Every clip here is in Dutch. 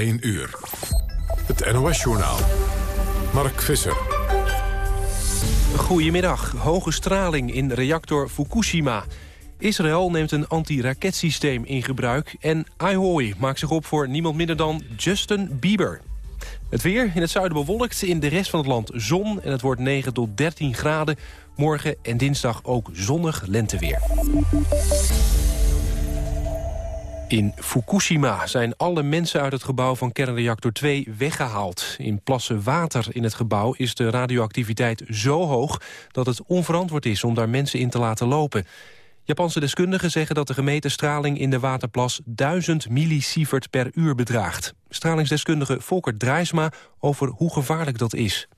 1 uur. Het NOS-journaal. Mark Visser. Goedemiddag. Hoge straling in reactor Fukushima. Israël neemt een anti-raketsysteem in gebruik. En Aihoy maakt zich op voor niemand minder dan Justin Bieber. Het weer in het zuiden bewolkt, in de rest van het land zon... en het wordt 9 tot 13 graden. Morgen en dinsdag ook zonnig lenteweer. In Fukushima zijn alle mensen uit het gebouw van kernreactor 2 weggehaald. In plassen water in het gebouw is de radioactiviteit zo hoog... dat het onverantwoord is om daar mensen in te laten lopen. Japanse deskundigen zeggen dat de gemeten straling in de waterplas 1000 millisievert per uur bedraagt. Stralingsdeskundige Volker Drijsma over hoe gevaarlijk dat is.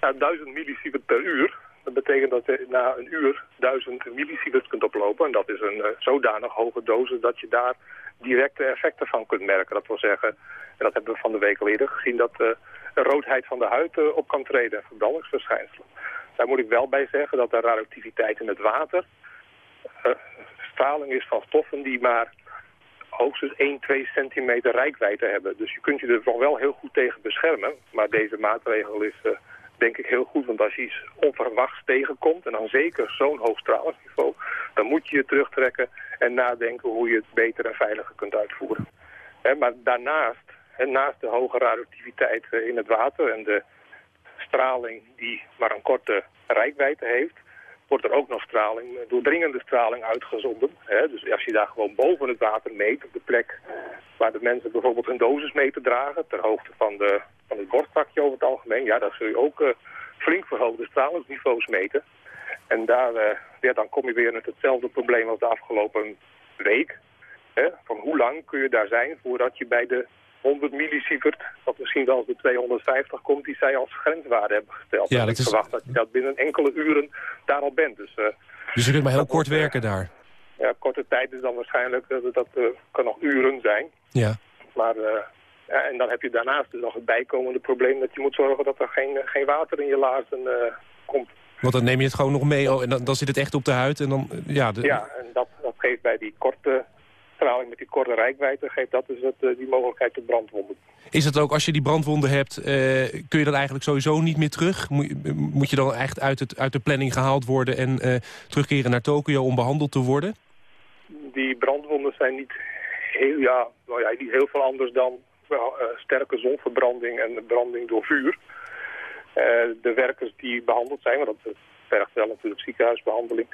Ja, 1000 millisievert per uur. Dat betekent dat je na een uur 1000 millisievert kunt oplopen. En dat is een uh, zodanig hoge dosis dat je daar directe effecten van kunt merken. Dat wil zeggen, en dat hebben we van de week al eerder gezien, dat uh, de roodheid van de huid uh, op kan treden, verbrandingsverschijnselen. Daar moet ik wel bij zeggen dat de radioactiviteit in het water uh, straling is van stoffen die maar hoogstens 1, 2 centimeter rijkwijde hebben. Dus je kunt je er nog wel heel goed tegen beschermen. Maar deze maatregel is denk ik heel goed. Want als je iets onverwachts tegenkomt, en dan zeker zo'n hoog stralingsniveau... dan moet je je terugtrekken en nadenken hoe je het beter en veiliger kunt uitvoeren. Maar daarnaast, naast de hoge radioactiviteit uh, in het water... en de straling die maar een korte rijkwijde heeft wordt er ook nog straling, doordringende straling uitgezonden. Dus als je daar gewoon boven het water meet, op de plek waar de mensen bijvoorbeeld hun dosis mee te dragen, ter hoogte van, de, van het borstzakje over het algemeen, ja, dan zul je ook uh, flink verhoogde stralingsniveaus meten. En daar, uh, ja, dan kom je weer met hetzelfde probleem als de afgelopen week. Hè? Van hoe lang kun je daar zijn voordat je bij de 100 millisievert, wat misschien wel als de 250 komt, die zij als grenswaarde hebben gesteld. Ja, dat ik is... verwacht dat je dat binnen enkele uren daar al bent. Dus, uh, dus je kunt maar heel kort werken daar? Ja, korte tijd is dan waarschijnlijk, dat uh, kan nog uren zijn. Ja. Maar, ja, en dan heb je daarnaast dus nog het bijkomende probleem dat je moet zorgen dat er geen, geen water in je laarzen komt. Want dan neem je het gewoon nog mee oh, en dan, dan zit het echt op de huid en dan, ja... De... Ja, en dat, dat geeft bij die korte straling met die korte rijkwijde geeft dat dus het, uh, die mogelijkheid tot brandwonden. Is het ook, als je die brandwonden hebt, uh, kun je dan eigenlijk sowieso niet meer terug? Moet, moet je dan echt uit, het, uit de planning gehaald worden en uh, terugkeren naar Tokio om behandeld te worden? Die brandwonden zijn niet heel, ja, nou ja, niet heel veel anders dan sterke zonverbranding en branding door vuur. De werkers die behandeld zijn, want dat vergt wel natuurlijk ziekenhuisbehandeling,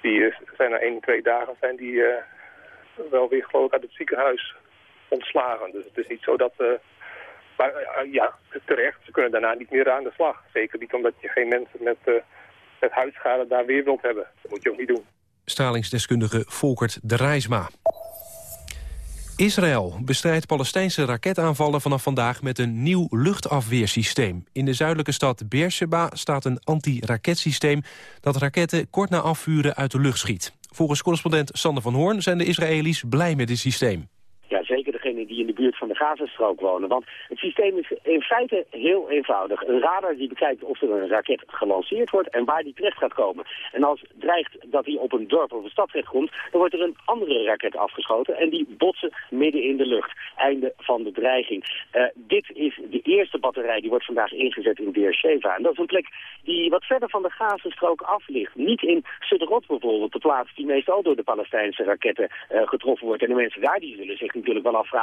die zijn na één, twee dagen zijn die wel weer geloof ik uit het ziekenhuis ontslagen. Dus het is niet zo dat... Maar ja, terecht, ze kunnen daarna niet meer aan de slag. Zeker niet omdat je geen mensen met, met huidschade daar weer wilt hebben. Dat moet je ook niet doen. Stralingsdeskundige Volkert de Rijsma. Israël bestrijdt Palestijnse raketaanvallen vanaf vandaag met een nieuw luchtafweersysteem. In de zuidelijke stad Beersheba staat een anti-raketsysteem dat raketten kort na afvuren uit de lucht schiet. Volgens correspondent Sander van Hoorn zijn de Israëli's blij met dit systeem. Ja, zeker die in de buurt van de Gazastrook wonen. Want het systeem is in feite heel eenvoudig. Een radar die bekijkt of er een raket gelanceerd wordt en waar die terecht gaat komen. En als dreigt dat hij op een dorp of een stad terecht komt, dan wordt er een andere raket afgeschoten en die botsen midden in de lucht. Einde van de dreiging. Uh, dit is de eerste batterij die wordt vandaag ingezet in Beersheva. En dat is een plek die wat verder van de Gazastrook af ligt. Niet in Sderot bijvoorbeeld, de plaats die meestal door de Palestijnse raketten uh, getroffen wordt. En de mensen daar die zullen zich natuurlijk wel afvragen,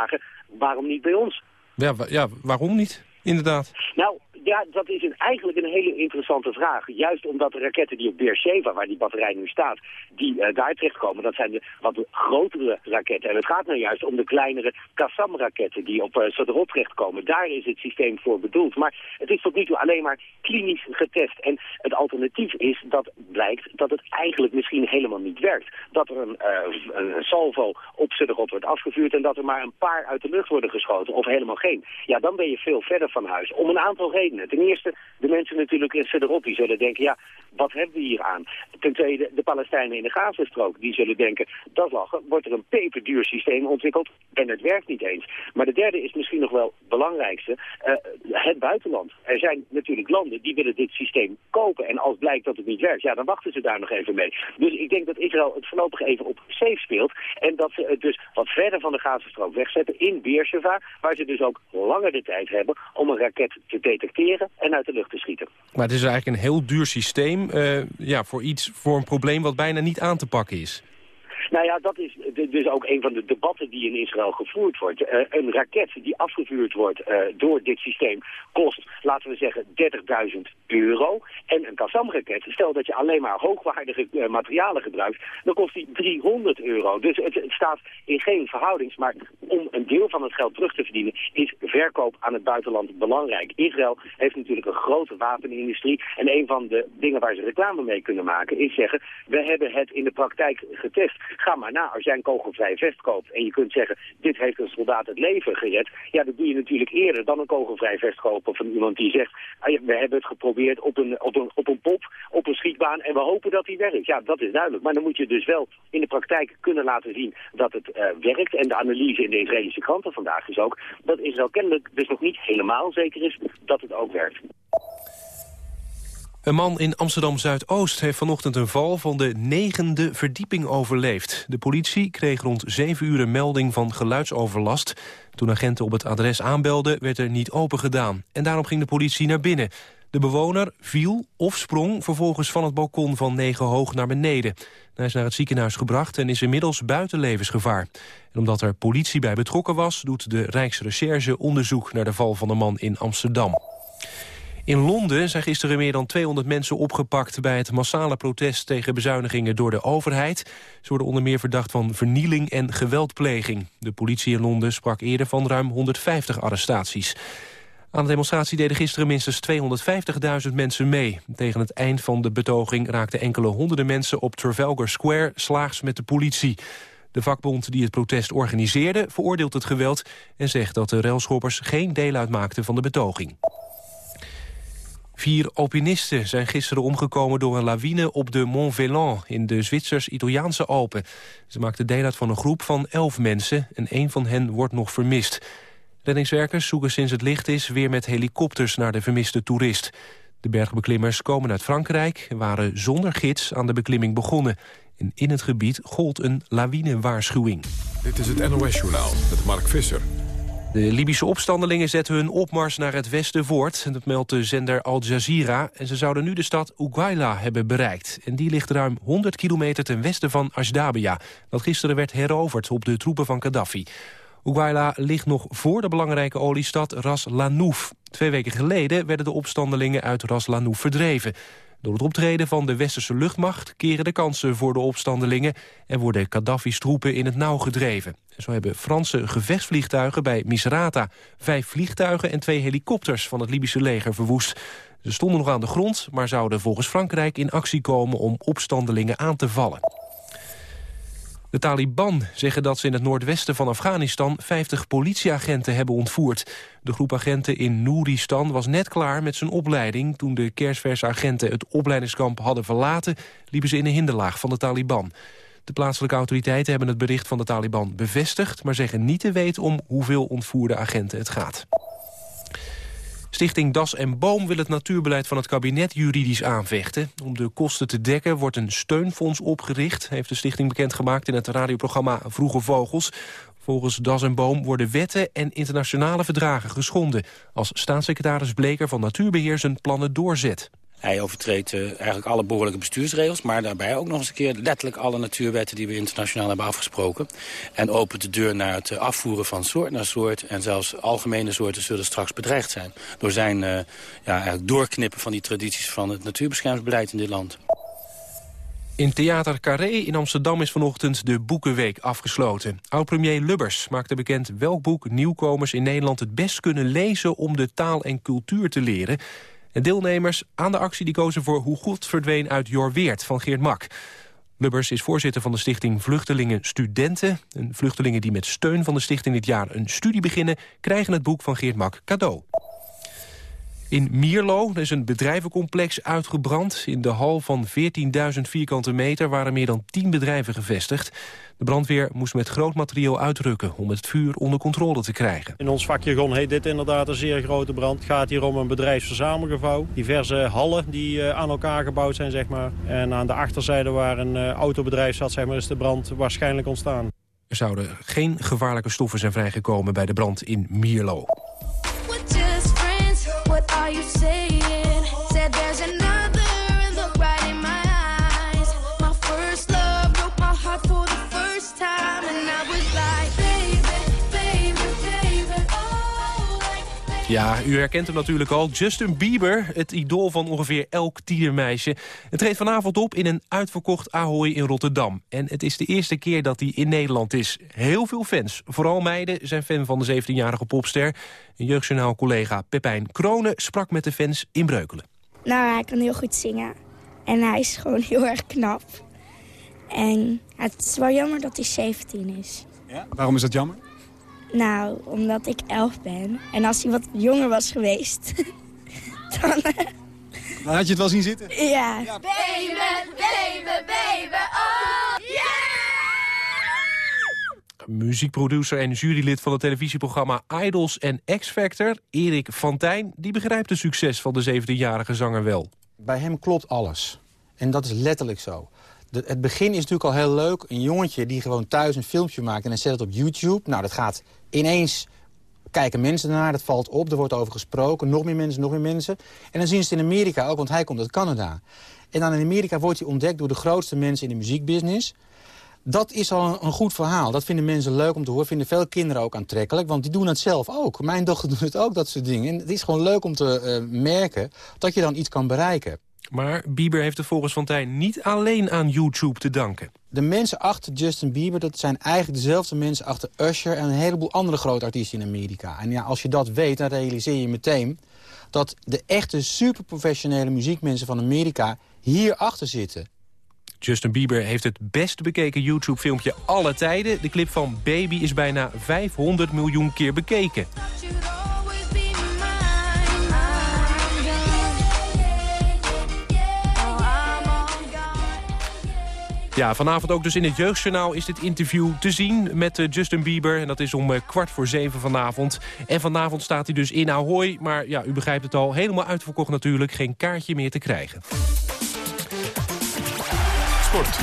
waarom niet bij ons? Ja, ja waarom niet? Inderdaad. Nou, ja, dat is eigenlijk een hele interessante vraag. Juist omdat de raketten die op Beersheva, waar die batterij nu staat, die uh, daar terechtkomen, dat zijn de wat grotere raketten. En het gaat nou juist om de kleinere Qassam-raketten die op uh, terechtkomen. Daar is het systeem voor bedoeld. Maar het is tot nu toe alleen maar klinisch getest. En het alternatief is dat blijkt dat het eigenlijk misschien helemaal niet werkt. Dat er een, uh, een salvo op Sadrot wordt afgevuurd en dat er maar een paar uit de lucht worden geschoten of helemaal geen. Ja, dan ben je veel verder van huis. Om een aantal redenen. Ten eerste, de mensen natuurlijk in die zullen denken, ja, wat hebben we hier aan? Ten tweede, de Palestijnen in de Gazastrook, die zullen denken, dat lachen, wordt er een peperduur systeem ontwikkeld en het werkt niet eens. Maar de derde is misschien nog wel het belangrijkste, uh, het buitenland. Er zijn natuurlijk landen die willen dit systeem kopen en als blijkt dat het niet werkt, ja, dan wachten ze daar nog even mee. Dus ik denk dat Israël het voorlopig even op safe speelt en dat ze het dus wat verder van de Gazastrook wegzetten in Beersheva, waar ze dus ook langer de tijd hebben een raket te detecteren en uit de lucht te schieten. Maar het is eigenlijk een heel duur systeem uh, ja, voor, iets, voor een probleem wat bijna niet aan te pakken is. Nou ja, dat is dus ook een van de debatten die in Israël gevoerd wordt. Uh, een raket die afgevuurd wordt uh, door dit systeem kost, laten we zeggen, 30.000 euro. En een Qassam-raket, stel dat je alleen maar hoogwaardige uh, materialen gebruikt, dan kost die 300 euro. Dus het, het, staat in geen verhoudings, maar om een deel van het geld terug te verdienen, is verkoop aan het buitenland belangrijk. Israël heeft natuurlijk een grote wapenindustrie en een van de dingen waar ze reclame mee kunnen maken is zeggen, we hebben het in de praktijk getest. Ga maar na, als jij een kogelvrij vest koopt en je kunt zeggen, dit heeft een soldaat het leven gered, ja, dat doe je natuurlijk eerder dan een kogelvrij vest kopen van iemand die zegt, ah, we hebben het geprobeerd op een, op, een, op een pop, op een schietbaan en we hopen dat die werkt. Ja, dat is duidelijk. Maar dan moet je dus wel in de praktijk kunnen laten zien dat het uh, werkt. En de analyse in de Israëlische kranten vandaag is ook dat Israël kennelijk dus nog niet helemaal zeker is dat het ook werkt. Een man in Amsterdam-Zuidoost heeft vanochtend een val van de negende verdieping overleefd. De politie kreeg rond zeven uur een melding van geluidsoverlast. Toen agenten op het adres aanbelden, werd er niet open gedaan. En daarom ging de politie naar binnen. De bewoner viel of sprong vervolgens van het balkon van negen hoog naar beneden. Hij is naar het ziekenhuis gebracht en is inmiddels buiten levensgevaar. En omdat er politie bij betrokken was, doet de Rijksrecherche onderzoek naar de val van de man in Amsterdam. In Londen zijn gisteren meer dan 200 mensen opgepakt... bij het massale protest tegen bezuinigingen door de overheid. Ze worden onder meer verdacht van vernieling en geweldpleging. De politie in Londen sprak eerder van ruim 150 arrestaties. Aan de demonstratie deden gisteren minstens 250.000 mensen mee. Tegen het eind van de betoging raakten enkele honderden mensen... op Trafalgar Square slaags met de politie. De vakbond die het protest organiseerde veroordeelt het geweld... en zegt dat de railschoppers geen deel uitmaakten van de betoging. Vier alpinisten zijn gisteren omgekomen door een lawine op de Mont Velan in de Zwitsers-Italiaanse Alpen. Ze maakten deel uit van een groep van elf mensen en één van hen wordt nog vermist. Reddingswerkers zoeken sinds het licht is weer met helikopters naar de vermiste toerist. De bergbeklimmers komen uit Frankrijk en waren zonder gids aan de beklimming begonnen. En in het gebied gold een lawinewaarschuwing. Dit is het NOS-journaal met Mark Visser. De Libische opstandelingen zetten hun opmars naar het westen voort. Dat meldt de zender Al Jazeera. En ze zouden nu de stad Ugaila hebben bereikt. En die ligt ruim 100 kilometer ten westen van Ashdabia. Dat gisteren werd heroverd op de troepen van Gaddafi. Ugaila ligt nog voor de belangrijke oliestad Ras Lanouf. Twee weken geleden werden de opstandelingen uit Ras Lanouf verdreven. Door het optreden van de westerse luchtmacht keren de kansen voor de opstandelingen... en worden Gaddafi's troepen in het nauw gedreven. Zo hebben Franse gevechtsvliegtuigen bij Misrata... vijf vliegtuigen en twee helikopters van het Libische leger verwoest. Ze stonden nog aan de grond, maar zouden volgens Frankrijk in actie komen... om opstandelingen aan te vallen. De Taliban zeggen dat ze in het noordwesten van Afghanistan 50 politieagenten hebben ontvoerd. De groep agenten in Nooristan was net klaar met zijn opleiding. Toen de kerstverse agenten het opleidingskamp hadden verlaten... liepen ze in een hinderlaag van de Taliban. De plaatselijke autoriteiten hebben het bericht van de Taliban bevestigd... maar zeggen niet te weten om hoeveel ontvoerde agenten het gaat. Stichting Das en Boom wil het natuurbeleid van het kabinet juridisch aanvechten. Om de kosten te dekken wordt een steunfonds opgericht... heeft de stichting bekendgemaakt in het radioprogramma Vroege Vogels. Volgens Das en Boom worden wetten en internationale verdragen geschonden... als staatssecretaris Bleker van Natuurbeheer zijn plannen doorzet. Hij overtreedt uh, eigenlijk alle behoorlijke bestuursregels... maar daarbij ook nog eens een keer letterlijk alle natuurwetten... die we internationaal hebben afgesproken. En opent de deur naar het afvoeren van soort naar soort... en zelfs algemene soorten zullen straks bedreigd zijn... door zijn uh, ja, eigenlijk doorknippen van die tradities van het natuurbeschermingsbeleid in dit land. In Theater Carré in Amsterdam is vanochtend de Boekenweek afgesloten. Oud-premier Lubbers maakte bekend welk boek nieuwkomers in Nederland het best kunnen lezen om de taal en cultuur te leren. De deelnemers aan de actie die kozen voor Hoe God verdween uit Jorweert van Geert Mak. Lubbers is voorzitter van de stichting Vluchtelingen Studenten. En vluchtelingen die met steun van de stichting dit jaar een studie beginnen... krijgen het boek van Geert Mak cadeau. In Mierlo is een bedrijvencomplex uitgebrand. In de hal van 14.000 vierkante meter waren meer dan 10 bedrijven gevestigd. De brandweer moest met groot materieel uitrukken om het vuur onder controle te krijgen. In ons vakjargon heet dit inderdaad een zeer grote brand. Het gaat hier om een bedrijfsverzamelgebouw. Diverse hallen die eh, aan elkaar gebouwd zijn, zeg maar. En aan de achterzijde waar een eh, autobedrijf zat, zeg maar, is de brand waarschijnlijk ontstaan. Er zouden geen gevaarlijke stoffen zijn vrijgekomen bij de brand in Mierlo. you say Ja, u herkent hem natuurlijk al. Justin Bieber, het idool van ongeveer elk tienermeisje. Het treedt vanavond op in een uitverkocht Ahoy in Rotterdam. En het is de eerste keer dat hij in Nederland is. Heel veel fans, vooral meiden, zijn fan van de 17-jarige popster. Een jeugdjournaal-collega Pepijn Kronen sprak met de fans in Breukelen. Nou, hij kan heel goed zingen. En hij is gewoon heel erg knap. En het is wel jammer dat hij 17 is. Ja? Waarom is dat jammer? Nou, omdat ik elf ben. En als hij wat jonger was geweest, dan... dan had je het wel zien zitten? Ja. Baby, baby, baby, oh yeah! Muziekproducer en jurylid van het televisieprogramma Idols en X Factor, Erik Fantijn, die begrijpt het succes van de 17-jarige zanger wel. Bij hem klopt alles. En dat is letterlijk zo het begin is natuurlijk al heel leuk. Een jongetje die gewoon thuis een filmpje maakt en dan zet het op YouTube. Nou, dat gaat ineens kijken mensen naar, dat valt op, er wordt over gesproken. Nog meer mensen, nog meer mensen. En dan zien ze het in Amerika ook, want hij komt uit Canada. En dan in Amerika wordt hij ontdekt door de grootste mensen in de muziekbusiness. Dat is al een, goed verhaal. Dat vinden mensen leuk om te horen. Vinden veel kinderen ook aantrekkelijk. Want die doen het zelf ook. Mijn dochter doet het ook, dat soort dingen. En het is gewoon leuk om te uh, merken dat je dan iets kan bereiken. Maar Bieber heeft het volgens Fontijn niet alleen aan YouTube te danken. De mensen achter Justin Bieber, dat zijn eigenlijk dezelfde mensen achter Usher... en een heleboel andere grote artiesten in Amerika. En ja, als je dat weet, dan realiseer je meteen... dat de echte superprofessionele muziekmensen van Amerika hier achter zitten. Justin Bieber heeft het best bekeken YouTube-filmpje alle tijden. De clip van Baby is bijna 500 miljoen keer bekeken. Ja, vanavond ook dus in het Jeugdjournaal is dit interview te zien met uh, Justin Bieber. En dat is om uh, kwart voor zeven vanavond. En vanavond staat hij dus in Ahoy. Maar ja, u begrijpt het al, helemaal uitverkocht natuurlijk. Geen kaartje meer te krijgen. Sport.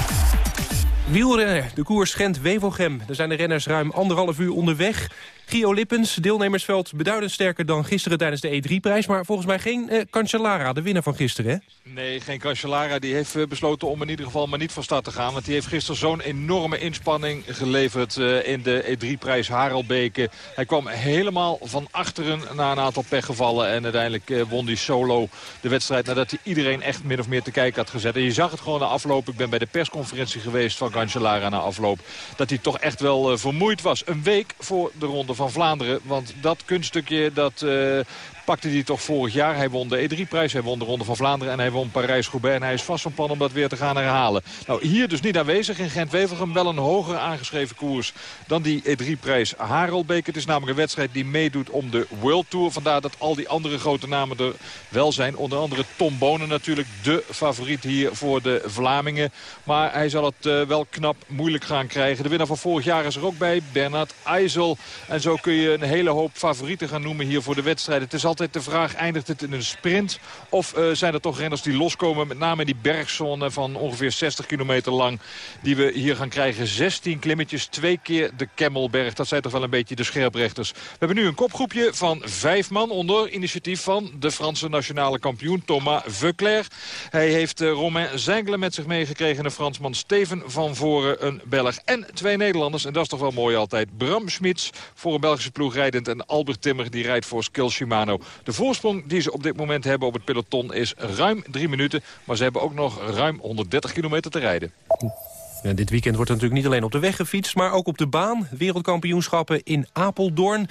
Wielrenner, de koers Gent-Wevelgem. Er zijn de renners ruim anderhalf uur onderweg. Gio Lippens, deelnemersveld beduidend sterker dan gisteren tijdens de E3-prijs. Maar volgens mij geen eh, Cancellara, de winnaar van gisteren, hè? Nee, geen Cancellara. Die heeft eh, besloten om in ieder geval maar niet van start te gaan. Want die heeft gisteren zo'n enorme inspanning geleverd uh, in de E3-prijs Harelbeke. Hij kwam helemaal van achteren na een aantal pechgevallen. En uiteindelijk uh, won hij solo de wedstrijd nadat hij iedereen echt min of meer te kijken had gezet. En je zag het gewoon na afloop. Ik ben bij de persconferentie geweest van Cancellara na afloop. Dat hij toch echt wel vermoeid was. Een week voor de ronde van Vlaanderen. Want dat kunststukje dat uh, pakte hij toch vorig jaar. Hij won de E3-prijs, hij won de Ronde van Vlaanderen en hij won Parijs-Roubaix. En hij is vast van plan om dat weer te gaan herhalen. Nou, hier dus niet aanwezig in Gent-Wevelgem. Wel een hoger aangeschreven koers dan die E3-prijs Harelbeek. Het is namelijk een wedstrijd die meedoet om de World Tour. Vandaar dat al die andere grote namen er wel zijn. Onder andere Tom Bonen natuurlijk de favoriet hier voor de Vlamingen. Maar hij zal het uh, wel knap moeilijk gaan krijgen. De winnaar van vorig jaar is er ook bij, Bernard Eisel. En zo kun je een hele hoop favorieten gaan noemen hier voor de wedstrijd. Het is altijd altijd de vraag, eindigt het in een sprint? Of uh, zijn er toch renners die loskomen, met name die bergzone van ongeveer 60 kilometer lang... die we hier gaan krijgen. 16 klimmetjes, twee keer de Kemmelberg. Dat zijn toch wel een beetje de scherprechters. We hebben nu een kopgroepje van vijf man onder initiatief van de Franse nationale kampioen Thomas Veuclair. Hij heeft uh, Romain Zengelen met zich meegekregen. Een Fransman Steven van Voren, een Belg en twee Nederlanders. En dat is toch wel mooi altijd. Bram Schmitz voor een Belgische ploeg rijdend en Albert Timmer die rijdt voor Skill Shimano. De voorsprong die ze op dit moment hebben op het peloton is ruim drie minuten. Maar ze hebben ook nog ruim 130 kilometer te rijden. Dit weekend wordt natuurlijk niet alleen op de weg gefietst... maar ook op de baan. Wereldkampioenschappen in Apeldoorn.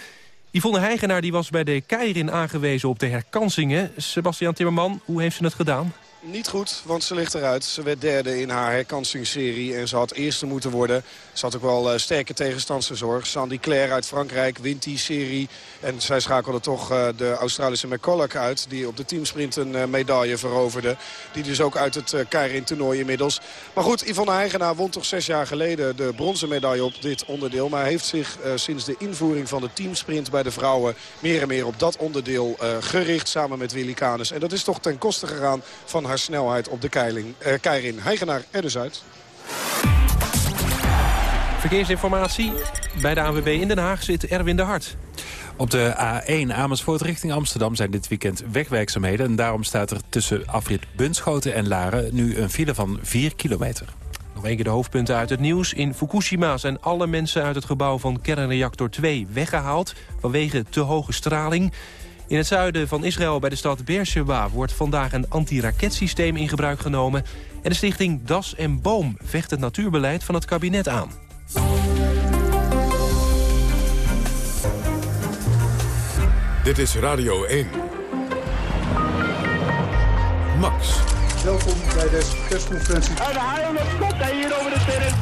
Yvonne Heigenaar die was bij de Keirin aangewezen op de herkansingen. Sebastian Timmerman, hoe heeft ze het gedaan? Niet goed, want ze ligt eruit. Ze werd derde in haar herkansingsserie en ze had eerste moeten worden. Ze had ook wel uh, sterke tegenstandszorg. Sandy Claire uit Frankrijk wint die serie. En zij schakelde toch uh, de Australische McCulloch uit... die op de teamsprint een uh, medaille veroverde. Die dus ook uit het Keirin toernooi inmiddels. Maar goed, Yvonne Heigenaar won toch zes jaar geleden de bronzen medaille op dit onderdeel. Maar heeft zich sinds de invoering van de teamsprint bij de vrouwen... meer en meer op dat onderdeel gericht samen met Willy Canes. En dat is toch ten koste gegaan van haar snelheid op de keiling, uh, Keirin. Heigenaar er dus uit. Verkeersinformatie. Bij de ANWB in Den Haag zit Erwin de Hart. Op de A1 Amersfoort richting Amsterdam zijn dit weekend wegwerkzaamheden. En daarom staat er tussen afrit Bunschoten en Laren nu een file van 4 kilometer. Nog een keer de hoofdpunten uit het nieuws. In Fukushima zijn alle mensen uit het gebouw van kernreactor 2 weggehaald... vanwege te hoge straling. In het zuiden van Israël bij de stad Beersheba wordt vandaag een antiraketsysteem in gebruik genomen. En de stichting Das en Boom vecht het natuurbeleid van het kabinet aan. Dit is Radio 1. Max. Welkom bij deze persconferentie. En de haal hij hier over de terrein.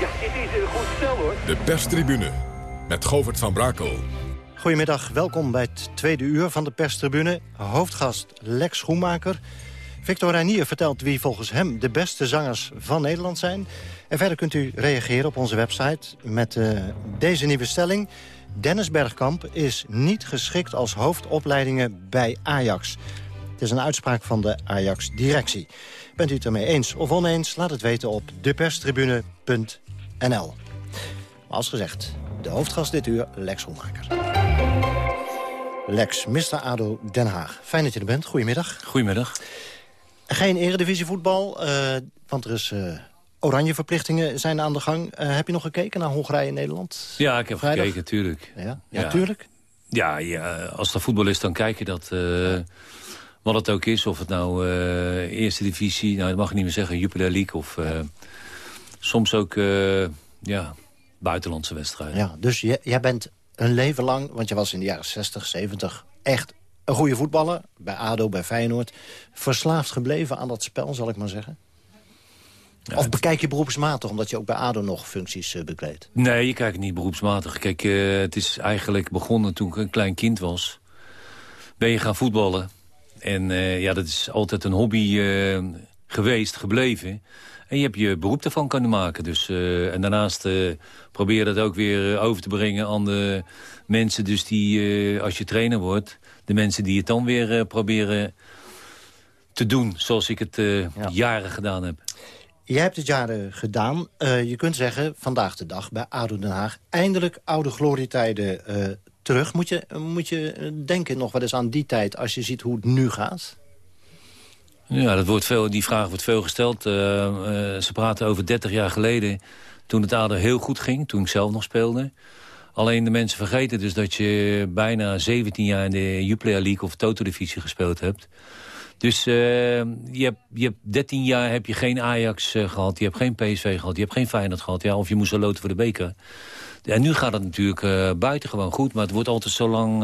Ja, dit is een goed stel hoor. De perstribune met Govert van Brakel. Goedemiddag, welkom bij het tweede uur van de perstribune. Hoofdgast Lex Schoenmaker. Victor Reinier vertelt wie volgens hem de beste zangers van Nederland zijn. En verder kunt u reageren op onze website met uh, deze nieuwe stelling. Dennis Bergkamp is niet geschikt als hoofdopleidingen bij Ajax. Het is een uitspraak van de Ajax-directie. Bent u het ermee eens of oneens? Laat het weten op deperstribune.nl. Als gezegd, de hoofdgast dit uur, Lex Schoenmaker. Lex, Mr. ADO Den Haag. Fijn dat je er bent. Goedemiddag. Goedemiddag. Geen eredivisievoetbal, uh, want er is... Uh, oranje verplichtingen zijn aan de gang. Uh, heb je nog gekeken naar Hongarije en Nederland? Ja, ik heb Vrijdag? gekeken, tuurlijk. Ja, ja, ja. tuurlijk? Ja, ja, als er voetbal is, dan kijk je dat... wat het ook is, of het nou eerste divisie... nou, dat mag ik niet meer zeggen, Jupiler League... of soms ook ja, buitenlandse wedstrijden. Ja, dus jij bent een leven lang, want je was in de jaren 60, 70... echt een goede voetballer, bij ADO, bij Feyenoord... verslaafd gebleven aan dat spel, zal ik maar zeggen? Ja, of bekijk je beroepsmatig, omdat je ook bij ADO nog functies uh, bekleedt? Nee, je kijkt niet beroepsmatig. Kijk, uh, het is eigenlijk begonnen toen ik een klein kind was. Ben je gaan voetballen. En uh, ja, dat is altijd een hobby geweest, gebleven. En je hebt je beroep ervan kunnen maken. Dus, uh, en daarnaast uh, probeer dat ook weer uh, over te brengen aan de mensen... dus die, als je trainer wordt, de mensen die het dan weer proberen te doen... zoals ik het ja. jaren gedaan heb. Jij hebt het jaren gedaan. je kunt zeggen, vandaag de dag bij ADO Den Haag... eindelijk oude glorietijden terug. Moet je, moet je denken nog wel eens aan die tijd... als je ziet hoe het nu gaat? Ja, dat wordt veel, die vraag wordt veel gesteld. Uh, uh, ze praten over 30 jaar geleden, toen het ADO heel goed ging. Toen ik zelf nog speelde. Alleen de mensen vergeten dus dat je bijna 17 jaar in de Jupiler League of Toto-divisie gespeeld hebt. Dus uh, je, hebt, je hebt 13 jaar heb je geen Ajax gehad, je hebt geen PSV gehad, je hebt geen Feyenoord gehad. Ja, of je moest loten voor de beker. En nu gaat het natuurlijk buiten gewoon goed, maar het wordt altijd zo lang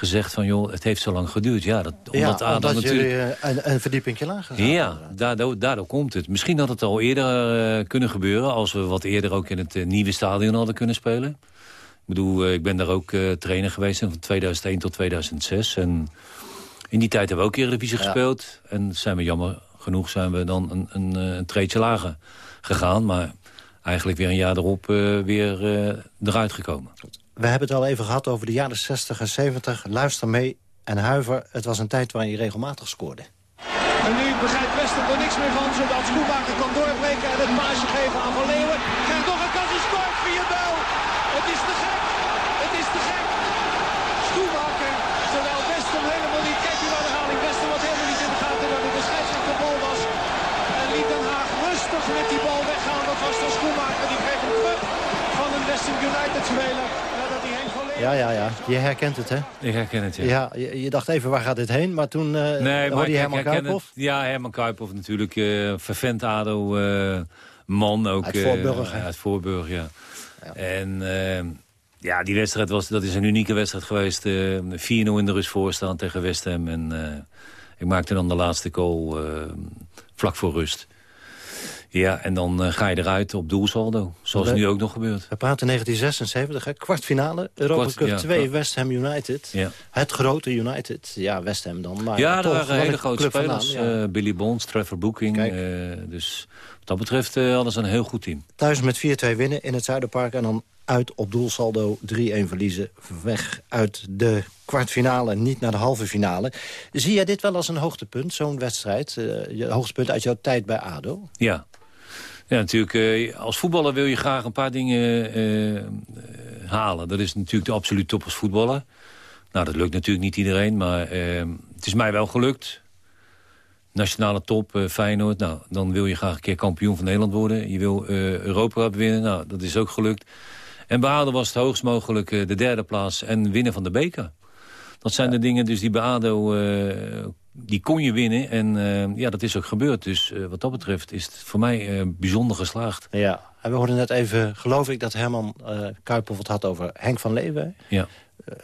gezegd van, joh, het heeft zo lang geduurd. Ja, dat, omdat, ja, omdat natuurlijk... jullie een, een verdiepingje lager gaan. Ja, daardoor, daardoor komt het. Misschien had het al eerder uh, kunnen gebeuren... als we wat eerder ook in het uh, nieuwe stadion hadden kunnen spelen. Ik bedoel, uh, ik ben daar ook trainer geweest van 2001 tot 2006. En in die tijd hebben we ook Eredivisie ja. gespeeld. En zijn we jammer genoeg zijn we dan een, een, een treetje lager gegaan. Maar eigenlijk weer een jaar erop weer eruit gekomen. We hebben het al even gehad over de jaren 60 en 70. Luister mee en huiver. Het was een tijd waarin je regelmatig scoorde. En nu begrijpt Wester er niks meer van, zodat Schoenmaker kan doorbreken en het paasje geven aan Van Leeuwen. Krijgt nog een kans, scoort via Bel. Het is te gek, het is te gek. Schoenmaker, terwijl Wester helemaal niet, kijk u naar de haling, Wester wat helemaal niet in de gaten dat het de scheidsrechter bal was. En liet Den Haag rustig met die bal weggaan. Dat was de Schoenmaker, die kreeg hem terug van een Western United speler. Ja, ja, ja. Je herkent het, hè? Ik herken het, ja. ja je, je dacht even, waar gaat dit heen? Maar toen uh, nee, hoorde je Herman Kuiphoff. Ja, Herman Kuiphoff natuurlijk. Uh, vervent ADO uh, man ook. Uit Voorburg. uit Voorburg, ja. ja. En Ja, die wedstrijd was, dat is een unieke wedstrijd geweest. Uh, 4-0 in de rust voorstaan tegen West Ham. En ik maakte dan de laatste goal vlak voor rust. Ja, en dan uh, ga je eruit op doelsaldo. Zoals We- nu ook nog gebeurt. We praten 1976, hè? kwartfinale, Europa Kwart- Cup ja, 2, kwart- West Ham United. Ja. Het grote United, ja, West Ham dan. Maar ja, er toch waren hele grote spelers. vandaan, ja. Eh, Billy Bonds, Trevor Booking. eh, dus wat dat betreft eh, hadden ze een heel goed team. Thuis met 4-2 winnen in het Zuiderpark en dan uit op doelsaldo 3-1 verliezen. Weg uit de kwartfinale, niet naar de halve finale. Zie jij dit wel als een hoogtepunt, zo'n wedstrijd? eh, je hoogtepunt uit jouw tijd bij ADO? Ja. Ja, natuurlijk. eh, als voetballer wil je graag een paar dingen eh, eh, halen. Dat is natuurlijk de absolute top als voetballer. Nou, dat lukt natuurlijk niet iedereen, maar het is mij wel gelukt. Nationale top, Feyenoord. Nou, dan wil je graag een keer kampioen van Nederland worden. Je wil Europa winnen. Nou, dat is ook gelukt. En ADO was het hoogst mogelijk de derde plaats en winnen van de beker. Dat zijn de dingen dus die bij ADO, die kon je winnen. En eh, ja, dat is ook gebeurd. Dus eh, wat dat betreft is het voor mij eh, bijzonder geslaagd. Ja, en we hoorden net even, geloof ik, dat Herman uh, Kuipel het had over Henk van Leeuwen. Ja.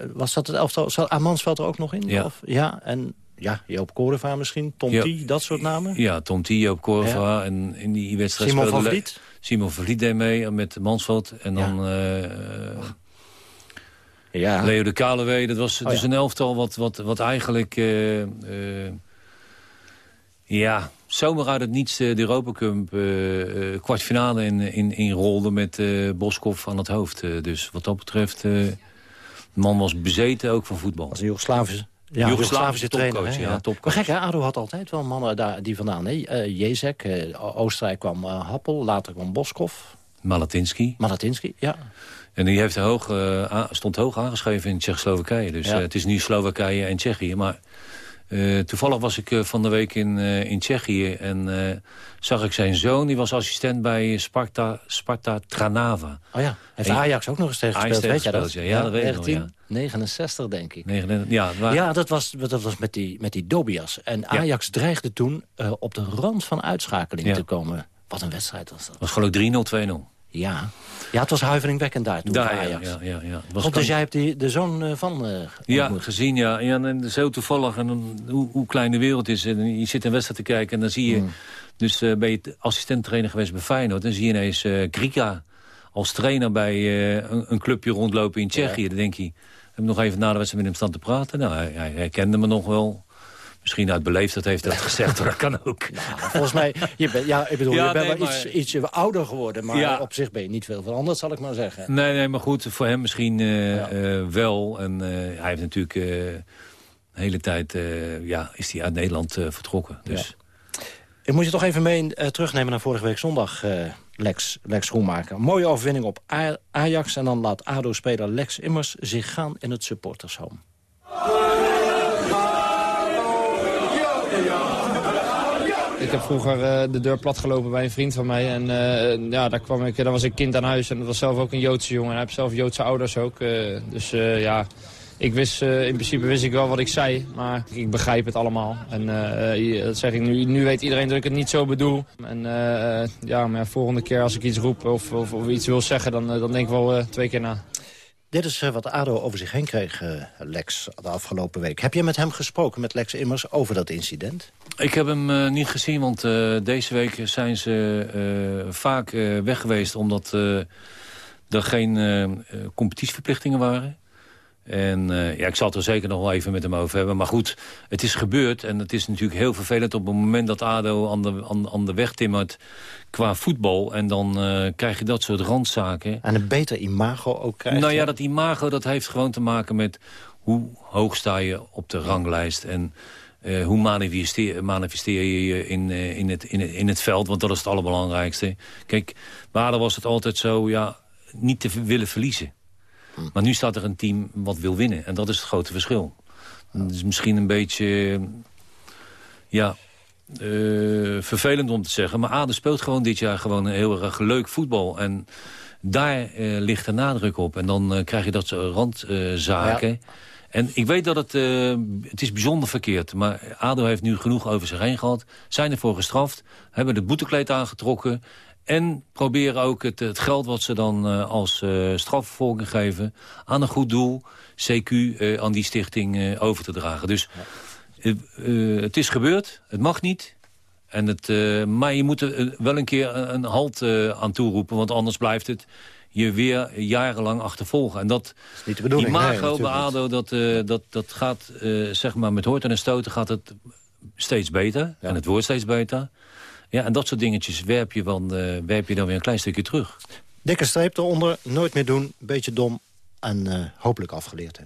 Uh, was dat het elftal? Zat Amansveld er ook nog in? Ja. Of, ja, en ja, Joop Korevaar misschien, Tom Ja. T, dat soort namen? Ja, Tom T, Joop Corva. En in die wedstrijd Simon van Vliet? Simon van Vliet deed mee met Mansveld. En dan ja. Leo de Kalewee. Dat was Oh, dus ja. een elftal wat, wat, wat eigenlijk... eh, eh, ja, zomaar uit het niets eh, de Europa Cup kwartfinale in, in, in rolde met Boskov aan het hoofd. Dus wat dat betreft, de man was bezeten ook van voetbal. Als een Joegoslavische, ja, Joegoslavische trainer. topcoach, hè, ja, ja. topcoach. Maar gek, hè? ADO had altijd wel mannen daar, die vandaan. Hè? Uh, Jezek, uh, Oostenrijk kwam uh, Happel, later kwam Boskov. Malatinski. Malatinski, ja. En die heeft hoog, uh, a- stond hoog aangeschreven in Tsjechoslowakije. Dus Ja. uh, het is nu Slowakije en Tsjechië. Maar uh, toevallig was ik uh, van de week in, uh, in Tsjechië. En uh, zag ik zijn zoon, die was assistent bij Sparta, Sparta Tranava. Oh ja, heeft En- Ajax ook nog eens tegen Ajax gespeeld, weet je dat? Ja, ja, dat weet ik nog, ja. 1969, denk ik. 99, ja, waar- Ja, dat was, dat was met die, met die Dobias. En Ajax dreigde toen uh, op de rand van uitschakeling Ja. te komen. Wat een wedstrijd was dat. was geloof ik 3-0, 2-0. Ja. ja, het was huiveringwekkend daar toen Daar, ja, Ajax. ja, ja, ja. God, dus jij hebt die, de zoon uh, van uh, Ja, gezien, ja. ja en dat is heel toevallig. En dan, hoe, hoe klein de wereld is. En je zit een wedstrijd te kijken en dan zie je... Mm. Dus uh, ben je assistent-trainer geweest bij Feyenoord. Dan zie je ineens uh, Grika als trainer bij uh, een, een clubje rondlopen in Tsjechië. Dan denk je, ik heb nog even na de wedstrijd met hem staan te praten. Nou, hij, hij herkende me nog wel. Misschien uit beleefdheid heeft dat gezegd, dat kan ook. Nou, volgens mij, je bent, ja, ik bedoel, Ja, je bent nee, wel maar- iets, ouder geworden. Maar Ja. op zich ben je niet veel veranderd, zal ik maar zeggen. Nee, nee, maar goed, voor hem misschien eh, eh, wel. En eh, hij heeft natuurlijk de hele tijd ja, is hij uit Nederland vertrokken. Dus. Ik moet je toch even mee terugnemen naar vorige week zondag, Lex, Lex Schoenmaker. Mooie overwinning op Ajax en dan laat ADO-speler Lex Immers zich gaan in het supportershome. Ik heb vroeger uh, de deur platgelopen bij een vriend van mij. En uh, ja, daar, kwam ik, daar was ik kind aan huis. En dat was zelf ook een Joodse jongen. En hij heeft zelf Joodse ouders ook. Uh, dus ja, ik wist, in principe wist ik wel wat ik zei. Maar ik begrijp het allemaal. En dat zeg ik nu. Nu weet iedereen dat ik het niet zo bedoel. En ja, maar volgende keer als ik iets roep of, of, of iets wil zeggen, dan, dan denk ik wel twee keer na. Dit is uh, wat ADO over zich heen kreeg, uh, Lex, de afgelopen week. Heb je met hem gesproken, met Lex Immers, over dat incident? Ik heb hem uh, niet gezien, want deze week zijn ze vaak weg geweest... omdat er geen competitieverplichtingen waren. En ja, ik zal het er zeker nog wel even met hem over hebben. Maar goed, het is gebeurd en het is natuurlijk heel vervelend... op het moment dat ADO aan de, aan, aan de weg timmert qua voetbal... en dan krijg je dat soort randzaken. En een beter imago ook krijgt. Nou ja, dat imago dat heeft gewoon te maken met... hoe hoog sta je op de ranglijst en... Uh, hoe manifesteer, manifesteer, je je in, in, het, in, het, in het veld? Want dat is het allerbelangrijkste. Kijk, waarder was het altijd zo, ja, niet te willen verliezen. Maar nu staat er een team wat wil winnen. En dat is het grote verschil. Het is misschien een beetje... Ja, uh, vervelend om te zeggen. Maar Aden speelt gewoon dit jaar gewoon een heel erg leuk voetbal. En daar uh, ligt de nadruk op. En dan uh, krijg je dat soort randzaken. Ja. En ik weet dat het... het is bijzonder verkeerd. Maar ADO heeft nu genoeg over zich heen gehad. Zijn ervoor gestraft. Hebben de boetekleed aangetrokken. En proberen ook het, het geld wat ze dan uh, als uh, strafvervolging geven... aan een goed doel, CQ, uh, aan die stichting over te dragen. Dus het is gebeurd, het mag niet. En het, maar je moet er wel een keer een, een halt aan toeroepen... want anders blijft het je weer jarenlang achtervolgen. En dat, is niet de bedoeling. Die mago nee, bij ADO, dat, dat, dat gaat zeg maar met horten en stoten gaat het steeds beter. Ja. En het wordt steeds beter. Ja, en dat soort dingetjes werp je, dan, uh, werp je dan weer een klein stukje terug. Dikke streep eronder, nooit meer doen, beetje dom en uh, hopelijk afgeleerd. Hè?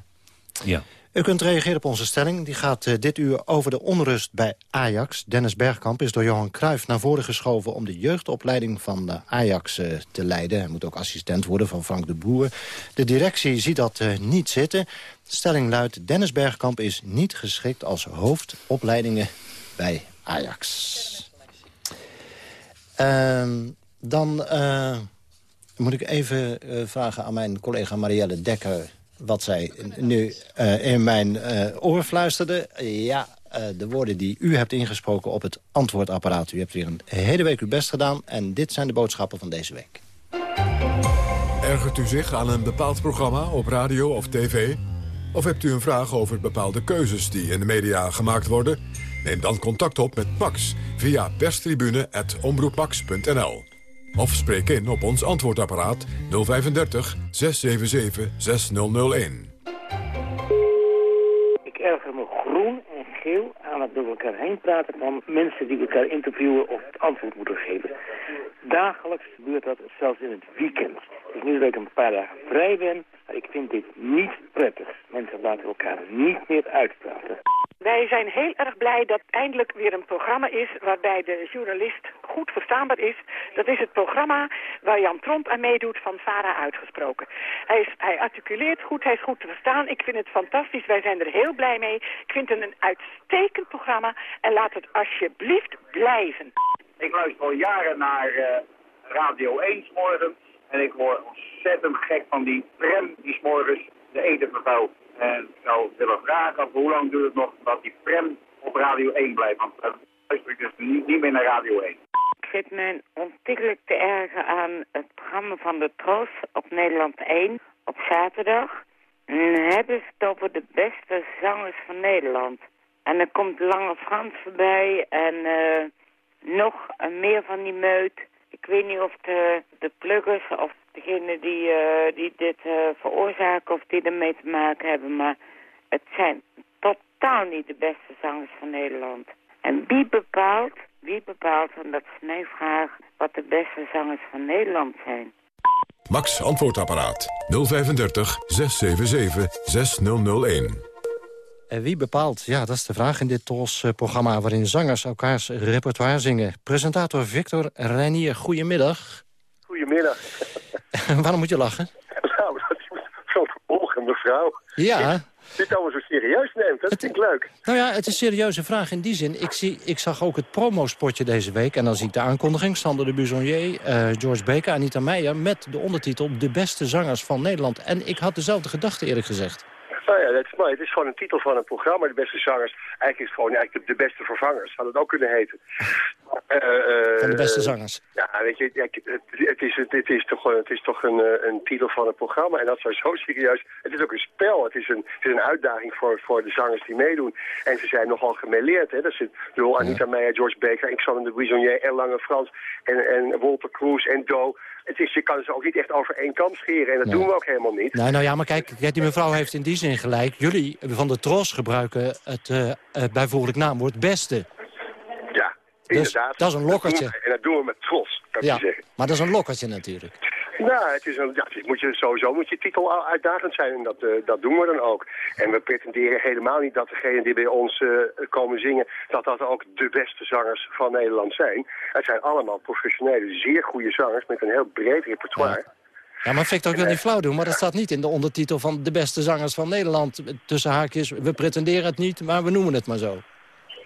Ja. U kunt reageren op onze stelling. Die gaat uh, dit uur over de onrust bij Ajax. Dennis Bergkamp is door Johan Cruijff naar voren geschoven... om de jeugdopleiding van uh, Ajax uh, te leiden. Hij moet ook assistent worden van Frank de Boer. De directie ziet dat niet zitten. De stelling luidt... Dennis Bergkamp is niet geschikt als hoofdopleidingen bij Ajax. Uh, dan uh, moet ik even uh, vragen aan mijn collega Marielle Dekker... wat zij nu uh, in mijn oor fluisterde. Ja, de woorden die u hebt ingesproken op het antwoordapparaat. U hebt weer een hele week uw best gedaan. En dit zijn de boodschappen van deze week. Ergert u zich aan een bepaald programma op radio of tv? Of hebt u een vraag over bepaalde keuzes die in de media gemaakt worden? Neem dan contact op met Max via perstribune.omroepmax.nl. Of spreek in op ons antwoordapparaat 035 677 6001. Ik erger me groen en geel aan het door elkaar heen praten van mensen die elkaar interviewen of het antwoord moeten geven. Dagelijks gebeurt dat, zelfs in het weekend. Dus nu dat ik een paar dagen vrij ben, ik vind dit niet prettig. Mensen laten elkaar niet meer uitpraten. Wij zijn heel erg blij dat eindelijk weer een programma is waarbij de journalist goed verstaanbaar is. Dat is het programma waar Jan Tromp aan meedoet van Vara uitgesproken. Hij, is, hij articuleert goed, hij is goed te verstaan. Ik vind het fantastisch, wij zijn er heel blij mee. Ik vind het een uitstekend programma en laat het alsjeblieft blijven. Ik luister al jaren naar uh, Radio 1 morgen en ik word ontzettend gek van die prem die s'morgens de eten vervuilt. En ik zou willen vragen, hoe lang duurt het nog dat die prem op Radio 1 blijft? Want dan luister ik dus niet, meer naar Radio 1. Ik zit me ontiegelijk te ergen aan het programma van de Tros op Nederland 1 op zaterdag. En dan hebben ze het over de beste zangers van Nederland. En dan komt Lange Frans voorbij en uh, nog meer van die meut. Ik weet niet of de, de pluggers of degene die, uh, die dit uh, veroorzaken of die ermee te maken hebben. Maar het zijn totaal niet de beste zangers van Nederland. En wie bepaalt, wie bepaalt, en dat is vraag, wat de beste zangers van Nederland zijn? Max Antwoordapparaat 035 677 6001. En wie bepaalt? Ja, dat is de vraag in dit TOS-programma... waarin zangers elkaars repertoire zingen. Presentator Victor Reinier, goedemiddag. Goedemiddag. Waarom moet je lachen? Nou, dat is zo'n volgende mevrouw. Ja. Dit allemaal zo serieus neemt, dat vind ik leuk. Nou ja, het is een serieuze vraag in die zin. Ik, zie, ik zag ook het promospotje deze week. En dan zie ik de aankondiging. Sander de Buzonier, uh, George Baker, Anita Meijer... met de ondertitel De beste zangers van Nederland. En ik had dezelfde gedachte eerlijk gezegd. Nou ja, dat is mooi. Het is gewoon een titel van een programma, de beste zangers. Eigenlijk is het gewoon eigenlijk de beste vervangers. Had het ook kunnen heten. Uh, uh, van de beste zangers. Ja, weet je, het, is, het, is toch, het is toch een, een titel van een programma. En dat is zo serieus. Het is ook een spel. Het is een, het is een uitdaging voor, voor de zangers die meedoen. En ze zijn nogal gemêleerd. Hè. Dat zit bedoel, Anita ja. Meijer, George Baker, Xander de Buissonnier en Lange Frans. En, en Walter Cruz en Doe het is, je kan ze ook niet echt over één kam scheren. En dat nee. doen we ook helemaal niet. Nee, nou ja, maar kijk, die mevrouw heeft in die zin gelijk. Jullie van de Tros gebruiken het uh, bijvoorbeeld naamwoord beste. Dus dat is een lokkertje. Dat en dat doen we met Tros, kan ja, je zeggen. maar dat is een lokkertje natuurlijk. Nou, het is een, ja, het moet je, sowieso moet je titel uitdagend zijn en dat, uh, dat doen we dan ook. En we pretenderen helemaal niet dat degenen die bij ons uh, komen zingen, dat dat ook de beste zangers van Nederland zijn. Het zijn allemaal professionele, zeer goede zangers met een heel breed repertoire. Ja. Ja, maar Victor, ik wil niet flauw doen, maar dat staat niet in de ondertitel van de beste zangers van Nederland. Tussen haakjes, we pretenderen het niet, maar we noemen het maar zo.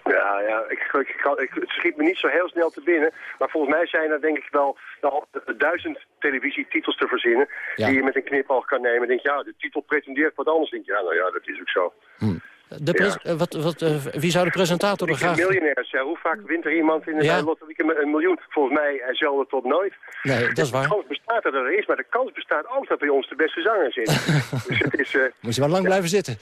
Ja, ja ik, ik, ik, het schiet me niet zo heel snel te binnen. Maar volgens mij zijn er denk ik wel, wel duizend televisietitels te verzinnen... Ja. die je met een knipoog kan nemen. En denk je, ja, de titel pretendeert wat anders. denk je, ja, nou ja, dat is ook zo. Hm. De eh, wat, wat, eh, wie zou de presentator ben graag... miljonairs. Ja, hoe vaak wint er iemand in de Ja. lotterie een miljoen? Volgens mij uh, zelden tot nooit. Nee, dat is waar. De kans bestaat dat er is, maar de kans bestaat ook dat bij ons de beste zanger zit. dus het is... Moet je wel lang blijven zitten.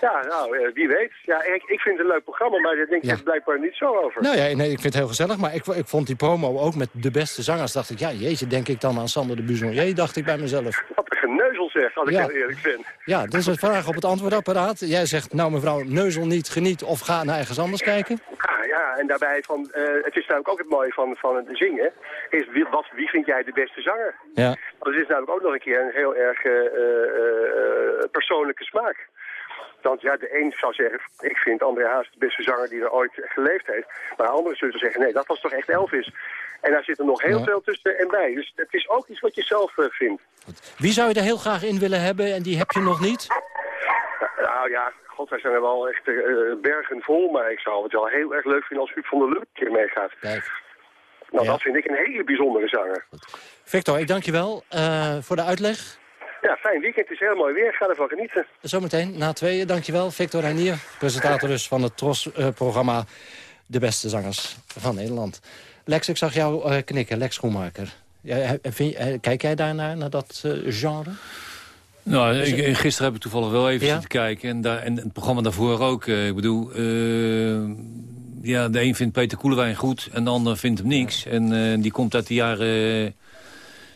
Ja, nou, eh, wie weet. Ja, ik, ik vind het een leuk programma, maar daar denk ik Ja. er blijkbaar niet zo over. Nou ja, nee, ik vind het heel gezellig. Maar ik, ik vond die promo ook met de beste zangers. Dacht ik, ja, jeetje, denk ik dan aan Sander de Buzonier, dacht ik bij mezelf. Wat een geneuzel zeg, als ik Ja. heel eerlijk ben. Ja, dat is een vraag op het antwoordapparaat. Jij zegt, nou mevrouw, neuzel niet, geniet of ga naar ergens anders kijken. Ah, ja, en daarbij van, eh, het is namelijk ook het mooie van, van het zingen, is wie, wat, wie vind jij de beste zanger? Ja. Het is namelijk ook nog een keer een heel erg eh, persoonlijke smaak. Want ja, de een zou zeggen, ik vind André Haas de beste zanger die er ooit geleefd heeft. Maar de andere zullen zeggen, nee, dat was toch echt Elvis. En daar zit er nog heel Ja. veel tussen en bij. Dus het is ook iets wat je zelf eh, vindt. Wie zou je er heel graag in willen hebben en die heb je nog niet? Nou ja, god, wij zijn er wel echt eh, bergen vol. Maar ik zou het wel heel erg leuk vinden als Huub van der Lubbe een keer meegaat. Kijk. Nou, Ja. dat vind ik een hele bijzondere zanger. Victor, ik dank je wel eh, voor de uitleg. Ja, fijn weekend. Het is heel mooi weer. Ga ervan genieten. Zometeen na tweeën, dankjewel. Victor Reinier, presentator dus van het TROS-programma De Beste Zangers van Nederland. Lex, ik zag jou eh, knikken, Lex Schoenmaker. Ja, eh, vind je- eh, kijk jij daarnaar, naar dat genre? Nou, ik, gisteren heb ik toevallig wel even Ja? zitten kijken. En, daar, en het programma daarvoor ook. eh, ik bedoel, ja, de een vindt Peter Koelewijn goed en de ander vindt hem niks. En eh, die komt uit de jaren eh,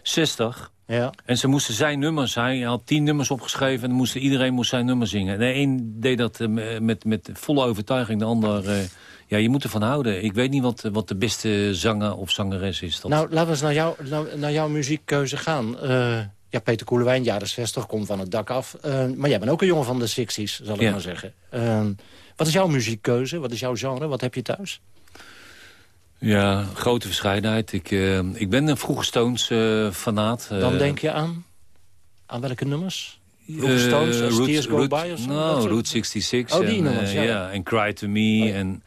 60. Ja. En ze moesten zijn nummers. Hij had tien nummers opgeschreven en dan moesten, iedereen moest zijn nummer zingen. De een deed dat eh, met, met volle overtuiging, de ander... eh, ja, je moet ervan houden. Ik weet niet wat, wat de beste zanger of zangeres is. Dat... Nou, laten we eens naar, jou, naar, naar jouw muziekkeuze gaan. Eh, ja, Peter Koelewijn, jaren 60, komt van het dak af. Maar jij bent ook een jongen van de 60s, zal ik Ja. maar zeggen. Wat is jouw muziekkeuze? Wat is jouw genre? Wat heb je thuis? Ja, grote verscheidenheid. Ik, eh, ik ben een vroege Stones eh, fanaat. Dan Eh, denk je aan? Aan welke nummers? Vroege Stones, Tears Go Route- By of zo? Nou, Route 66. Oh, die en, nummers, ja. Oh, ja. En Cry To Me. En,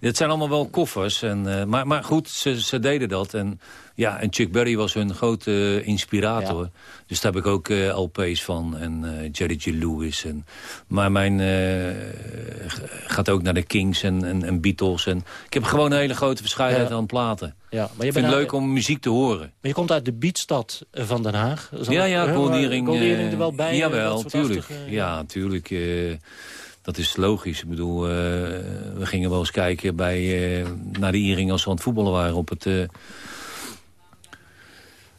het zijn allemaal wel koffers. En, eh, maar, maar goed, ze, ze deden dat. En, ja, en Chuck Berry was hun grote eh, inspirator. Dus daar heb ik ook eh, LP's van. En Jerry G. Lewis. En, maar mijn gaat ook naar de Kings en, en, en Beatles. En, ik heb gewoon een hele grote verscheidenheid Ja. aan platen. Ja, maar je ik vind het leuk om muziek te horen. Maar je komt uit de beatstad van Den Haag. Zal Ja, ja, eh, er wel bij? Jawel, tuurlijk. achtige- Ja, tuurlijk. Dat is logisch. Ik bedoel, eh, we gingen wel eens kijken bij, eh, naar de Iering als we aan het voetballen waren op het... eh,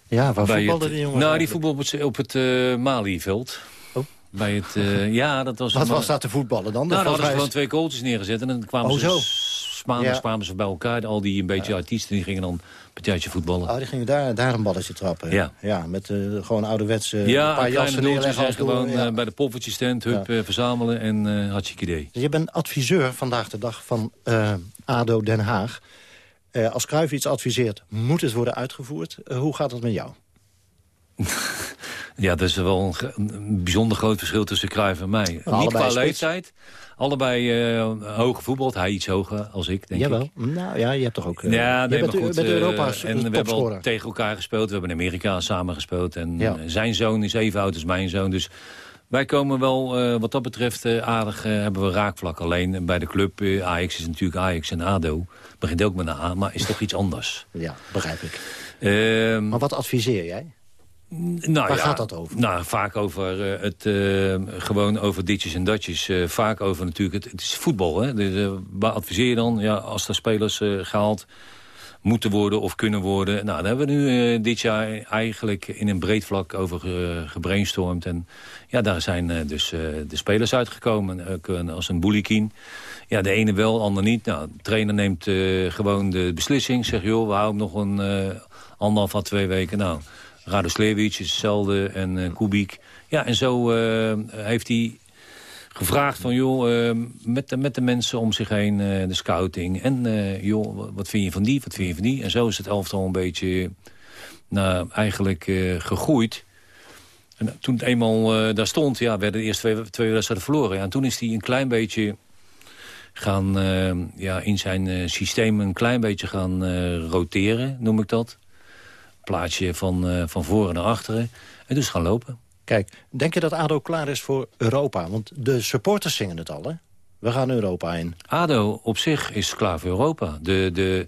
Ja, waar voetbalden die jongens Nou, die voetbal op het, op het Malieveld. Oh. Bij het, ja, dat was... Wat was daar te voetballen dan? Nou, Dat dan hadden ze gewoon twee goaltjes neergezet. En dan kwamen Oh, ze zo. s- maandags Ja. kwamen ze bij elkaar. Al die een beetje artiesten die gingen dan een partijtje voetballen. Oh, die gingen daar, daar een balletje trappen. Ja. ja met eh, gewoon ouderwetse ja, een paar jassen neerleggen als gewoon ja. eh, bij de poffertjestent, hup, eh, verzamelen en eh hartstikke idee. Je bent adviseur vandaag de dag van ADO Den Haag. Als Cruijff iets adviseert, moet het worden uitgevoerd. Hoe gaat het met jou? Ja, dat is wel een, bijzonder groot verschil tussen Cruijff en mij. Niet qua spits. Allebei eh hoog gevoetbald. Hij iets hoger als ik, denk Jawel. ik. Nou ja, je hebt toch ook... eh, Ja, je nee, bent, maar goed. bent eh, Europa's en we hebben al tegen elkaar gespeeld. We hebben in Amerika samen gespeeld. En Ja. zijn zoon is even oud als mijn zoon. Dus wij komen wel, wat dat betreft, aardig hebben we raakvlak. Alleen bij de club, Ajax is natuurlijk Ajax en ADO. Begint ook met een A, maar is toch iets anders. Ja, begrijp ik. Ehm, Maar wat adviseer jij? Nou, Waar ja, gaat dat over? Nou, vaak over eh, het, eh, gewoon over ditjes en datjes. Eh, vaak over natuurlijk, het, het is voetbal. Hè? Dus, waar adviseer je dan? Ja, als er spelers eh, gehaald moeten worden of kunnen worden. Nou, daar hebben we nu dit jaar eigenlijk in een breed vlak over ge- gebrainstormd. En ja, daar zijn dus de spelers uitgekomen. Ook als een boeliekien. Ja, de ene wel, de ander niet. Nou, de trainer neemt gewoon de beslissing. Zegt, joh, we houden nog een anderhalf à twee weken. Nou, Radoslevich is hetzelfde en eh Kubik. Ja, en zo eh, heeft hij gevraagd van, joh, eh, met, de, met de mensen om zich heen, de scouting. En, joh, wat vind je van die, wat vind je van die? En zo is het elftal een beetje, nou, eigenlijk gegroeid. En toen het eenmaal daar stond, ja, werden de eerste twee, wedstrijden verloren. En toen is hij een klein beetje gaan, ja, in zijn systeem een klein beetje gaan roteren, noem ik dat. Plaatje van, eh, van voren naar achteren. En dus gaan lopen. Kijk, denk je dat ADO klaar is voor Europa? Want de supporters zingen het al, hè? We gaan Europa in. ADO op zich is klaar voor Europa. De, de,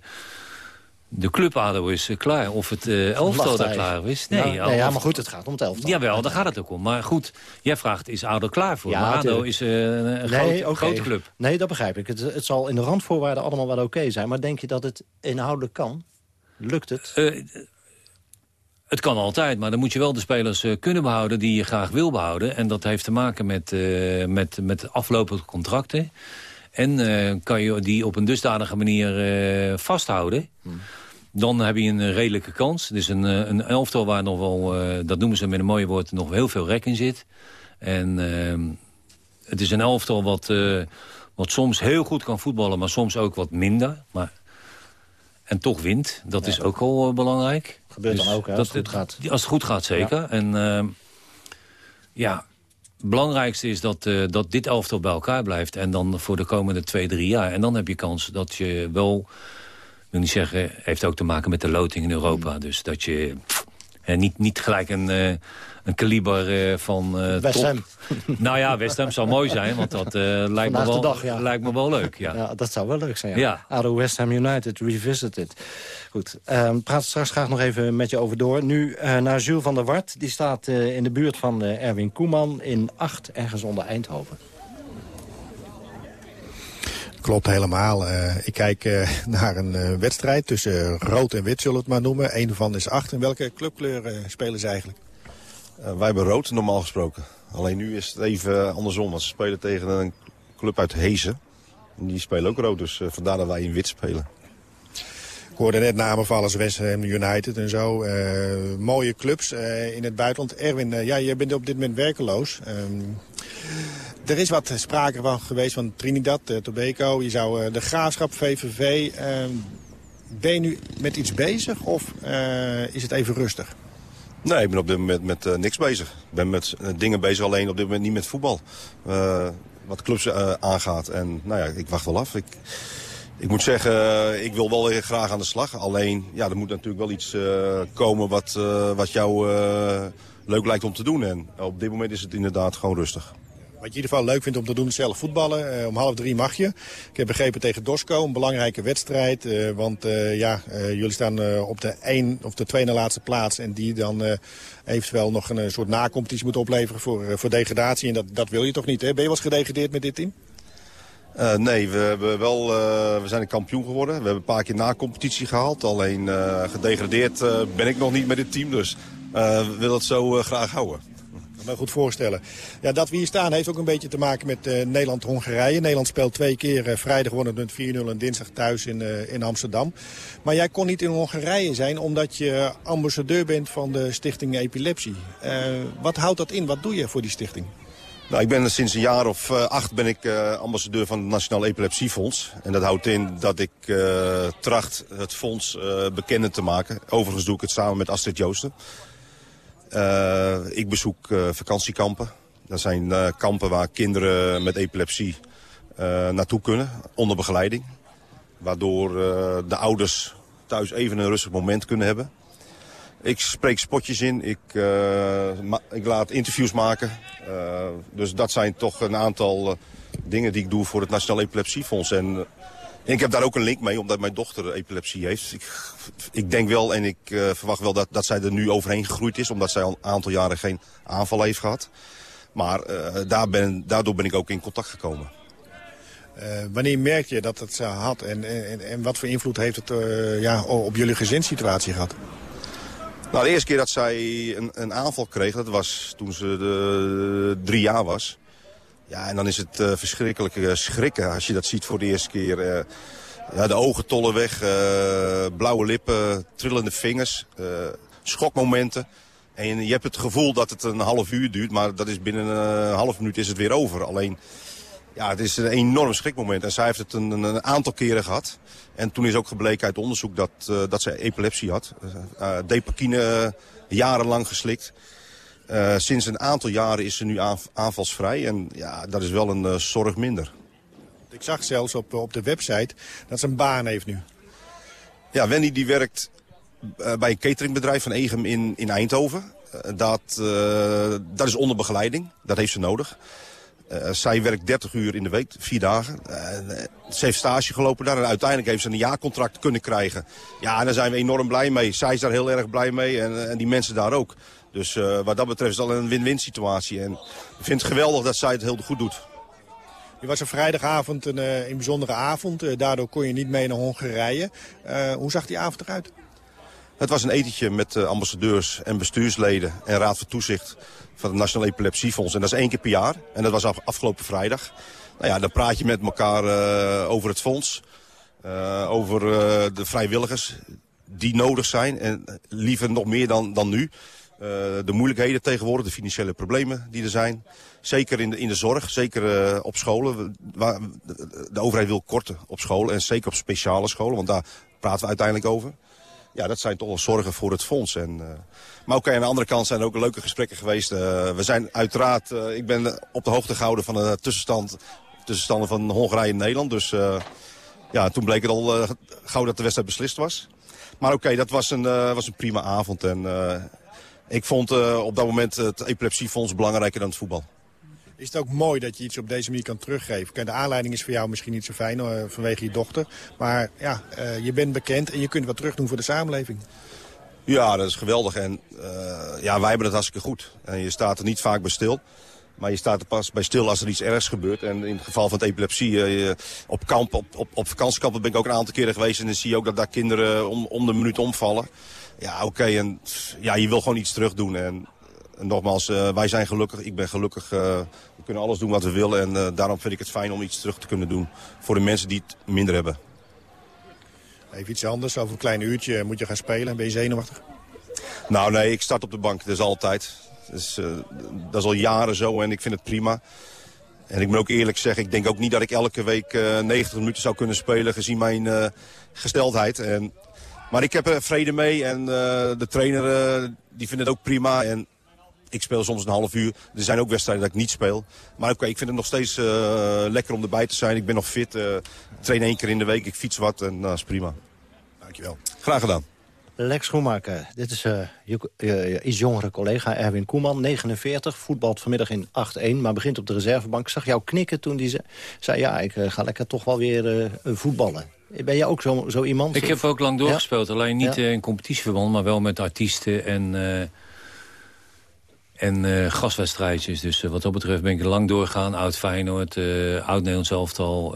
de club ADO is eh, klaar. Of het uh, elftal daar klaar is. Ja, Nee, nee, ja, maar goed, het gaat om het elftal. Jawel, daar gaat het ook om. Maar goed, jij vraagt, is ADO klaar voor? Ja, maar ADO tuurlijk. is een Nee, grote, club. Nee, dat begrijp ik. Het, het zal in de randvoorwaarden allemaal wel oké zijn. Maar denk je dat het inhoudelijk kan? Lukt het? Het kan altijd, maar dan moet je wel de spelers eh, kunnen behouden... die je graag wil behouden. En dat heeft te maken met, eh, met, met aflopende contracten. En eh, kan je die op een dusdanige manier vasthouden... Dan heb je een redelijke kans. Het is een, een elftal waar nog wel, dat noemen ze met een mooie woord... nog heel veel rek in zit. En het is een elftal wat, wat soms heel goed kan voetballen... maar soms ook wat minder. Maar, en toch wint. Dat is ook al belangrijk. Gebeurt dan Dus ook, hè, als het goed gaat. Als het goed gaat, zeker. En ehm, ja, het belangrijkste is dat, eh, dat dit elftal bij elkaar blijft. En dan voor de komende twee, drie jaar. En dan heb je kans dat je wel... Ik wil niet zeggen, heeft ook te maken met de loting in Europa. Mm. Dus dat je niet, niet gelijk een, eh, een kaliber eh, van eh West Ham. Nou ja, West Ham zou mooi zijn, want dat eh, lijkt, me wel, dag, ja. lijkt me wel leuk. Ja. Ja, dat zou wel leuk zijn. Ja. Ja. ADO West Ham United, Revisited. Goed, ehm praat straks graag nog even met je over door. Nu eh, naar Jules van der Wart. Die staat eh, in de buurt van eh, Erwin Koeman in 8, ergens onder Eindhoven. Klopt helemaal. Eh, ik kijk eh, naar een eh, wedstrijd tussen rood en wit, zullen we het maar noemen. Eén van is acht. En welke clubkleuren spelen ze eigenlijk? Eh, wij hebben rood normaal gesproken. Alleen nu is het even andersom. Want ze spelen tegen een club uit Hezen. En die spelen ook rood, dus eh, vandaar dat wij in wit spelen. Ik hoorde net namen vallen als West Ham United en zo. Eh, mooie clubs in het buitenland. Erwin, eh, ja, jij bent op dit moment werkeloos. Ehm, er is wat sprake van geweest van Trinidad, Tobago. Je zou de Graafschap, VVV. ehm, ben je nu met iets bezig of is het even rustig? Nee, ik ben op dit moment met eh, niks bezig. Ik ben met eh, dingen bezig, alleen op dit moment niet met voetbal. Eh, wat clubs aangaat. En nou ja, ik wacht wel af. Ik, ik moet zeggen, ik wil wel weer graag aan de slag. Alleen, ja, er moet natuurlijk wel iets komen wat, wat jou leuk lijkt om te doen. En op dit moment is het inderdaad gewoon rustig. Wat je in ieder geval leuk vindt om te doen is zelf voetballen. Eh, om half drie mag je. Ik heb begrepen tegen Dosco, een belangrijke wedstrijd. eh, want eh, ja, jullie staan op de één of de twee na laatste plaats. En die dan eventueel nog een, soort nacompetitie moet opleveren voor, voor degradatie. En dat, dat wil je toch niet, hè? Ben je wel eens gedegradeerd met dit team? Nee, we, hebben wel, we zijn een kampioen geworden. We hebben een paar keer na competitie gehaald. Alleen gedegradeerd ben ik nog niet met dit team. Dus we willen het zo graag houden. Goed voorstellen. Ja, dat we hier staan heeft ook een beetje te maken met eh, Nederland-Hongarije. Nederland speelt twee keer eh, vrijdag gewonnen met 4-0 en dinsdag thuis in, eh, in Amsterdam. Maar jij kon niet in Hongarije zijn omdat je ambassadeur bent van de stichting Epilepsie. Wat houdt dat in? Wat doe je voor die stichting? Nou, ik ben sinds een jaar of acht ben ik ambassadeur van het Nationaal Epilepsiefonds. En dat houdt in dat ik tracht het fonds bekender te maken. Overigens doe ik het samen met Astrid Joosten. Eh, ik bezoek eh, vakantiekampen. Dat zijn eh, kampen waar kinderen met epilepsie naartoe kunnen, onder begeleiding. Waardoor de ouders thuis even een rustig moment kunnen hebben. Ik spreek spotjes in, ik, ik laat interviews maken. Dus dat zijn toch een aantal dingen die ik doe voor het Nationaal Epilepsiefonds. En ik heb daar ook een link mee, omdat mijn dochter epilepsie heeft. Ik, ik denk wel en ik eh, verwacht wel dat, dat zij er nu overheen gegroeid is... omdat zij al een aantal jaren geen aanval heeft gehad. Maar eh, daar ben, daardoor ben ik ook in contact gekomen. Eh, wanneer merk je dat het ze had en, en, en wat voor invloed heeft het ja, op jullie gezinssituatie gehad? Nou, de eerste keer dat zij een, een aanval kreeg, dat was toen ze de, drie jaar was. Ja, en dan is het eh, verschrikkelijk eh, schrikken als je dat ziet voor de eerste keer. eh, ja, de ogen tollen weg, blauwe lippen, trillende vingers, schokmomenten. En je hebt het gevoel dat het een half uur duurt, maar dat is binnen een half minuut is het weer over. Alleen, ja, het is een enorm schrikmoment. En zij heeft het een, een aantal keren gehad. En toen is ook gebleken uit onderzoek dat, eh, dat zij epilepsie had. Uh, Depakine jarenlang geslikt. Eh, sinds een aantal jaren is ze nu aanv- aanvalsvrij. En ja, dat is wel een eh, zorg minder. Ik zag zelfs op, op de website dat ze een baan heeft nu. Ja, Wendy die werkt eh, bij een cateringbedrijf van Egem in, in Eindhoven. dat, dat is onder begeleiding. Dat heeft ze nodig. Zij werkt 30 uur in de week, vier dagen. Ze heeft stage gelopen daar en uiteindelijk heeft ze een jaarcontract kunnen krijgen. Ja, en daar zijn we enorm blij mee. Zij is daar heel erg blij mee en, en die mensen daar ook. Dus uh, wat dat betreft is het al een win-win situatie. En ik vind het geweldig dat zij het heel goed doet. Je was een vrijdagavond een, een bijzondere avond. daardoor kon je niet mee naar Hongarije. hoe zag die avond eruit? Het was een etentje met ambassadeurs en bestuursleden en raad van toezicht van het Nationaal Epilepsiefonds. En dat is één keer per jaar. En dat was afgelopen vrijdag. Nou ja, dan praat je met elkaar uh, over het fonds. Over de vrijwilligers die nodig zijn. En liever nog meer dan, dan nu. De moeilijkheden tegenwoordig, de financiële problemen die er zijn. Zeker in de, in de zorg, zeker op scholen. Waar, de, overheid wil korten op scholen en zeker op speciale scholen. Want daar praten we uiteindelijk over ja, dat zijn toch wel zorgen voor het fonds. En, uh, maar ook aan de andere kant zijn er ook leuke gesprekken geweest. We zijn uiteraard, ik ben op de hoogte gehouden van de tussenstand, tussenstanden van Hongarije en Nederland. Dus ja, toen bleek het al gauw dat de wedstrijd beslist was. Maar oké, dat was een, was een prima avond. En ik vond op dat moment het epilepsiefonds belangrijker dan het voetbal. Is het ook mooi dat je iets op deze manier kan teruggeven? De aanleiding is voor jou misschien niet zo fijn uh, vanwege je dochter. Maar ja, uh, je bent bekend en je kunt wat terug doen voor de samenleving. Ja, dat is geweldig. En ja, wij hebben het hartstikke goed. En je staat er niet vaak bij stil. Maar je staat er pas bij stil als er iets ergs gebeurt. En in het geval van het epilepsie, op, kamp, op, op, op vakantiekampen ben ik ook een aantal keren geweest. En dan zie je ook dat daar kinderen om, om de minuut omvallen. Ja, oké. Okay, en ja, je wil gewoon iets terug doen. En en nogmaals, uh, wij zijn gelukkig. Ik ben gelukkig. Uh, we kunnen alles doen wat we willen. En uh, daarom vind ik het fijn om iets terug te kunnen doen. Voor de mensen die het minder hebben. Even iets anders. Over een klein uurtje moet je gaan spelen. Ben je zenuwachtig? Nou nee, ik start op de bank. Dat is altijd. Dat is, dat is al jaren zo en ik vind het prima. En ik moet ook eerlijk zeggen, ik denk ook niet dat ik elke week 90 minuten zou kunnen spelen... gezien mijn gesteldheid. En, maar ik heb er vrede mee en de trainer die vindt het ook prima. En ik speel soms een half uur. Er zijn ook wedstrijden dat ik niet speel. Maar ik vind het nog steeds lekker om erbij te zijn. Ik ben nog fit. Uh, train één keer in de week. Ik fiets wat en dat uh, is prima. Dankjewel. Graag gedaan. Lex Schoenmaker, dit is je iets jongere collega Erwin Koeman, 49, voetbalt vanmiddag in 8-1, maar begint op de reservebank. Ik zag jou knikken toen hij zei, ja, ik ga lekker toch wel weer voetballen. Ben jij ook zo, zo iemand? Ik heb ook lang doorgespeeld, ja? alleen niet ja? in competitieverband, maar wel met artiesten en en uh, gaswedstrijdjes. Dus uh, wat dat betreft ben ik er lang doorgegaan. Oud Feyenoord, uh, oud Nederlands elftal.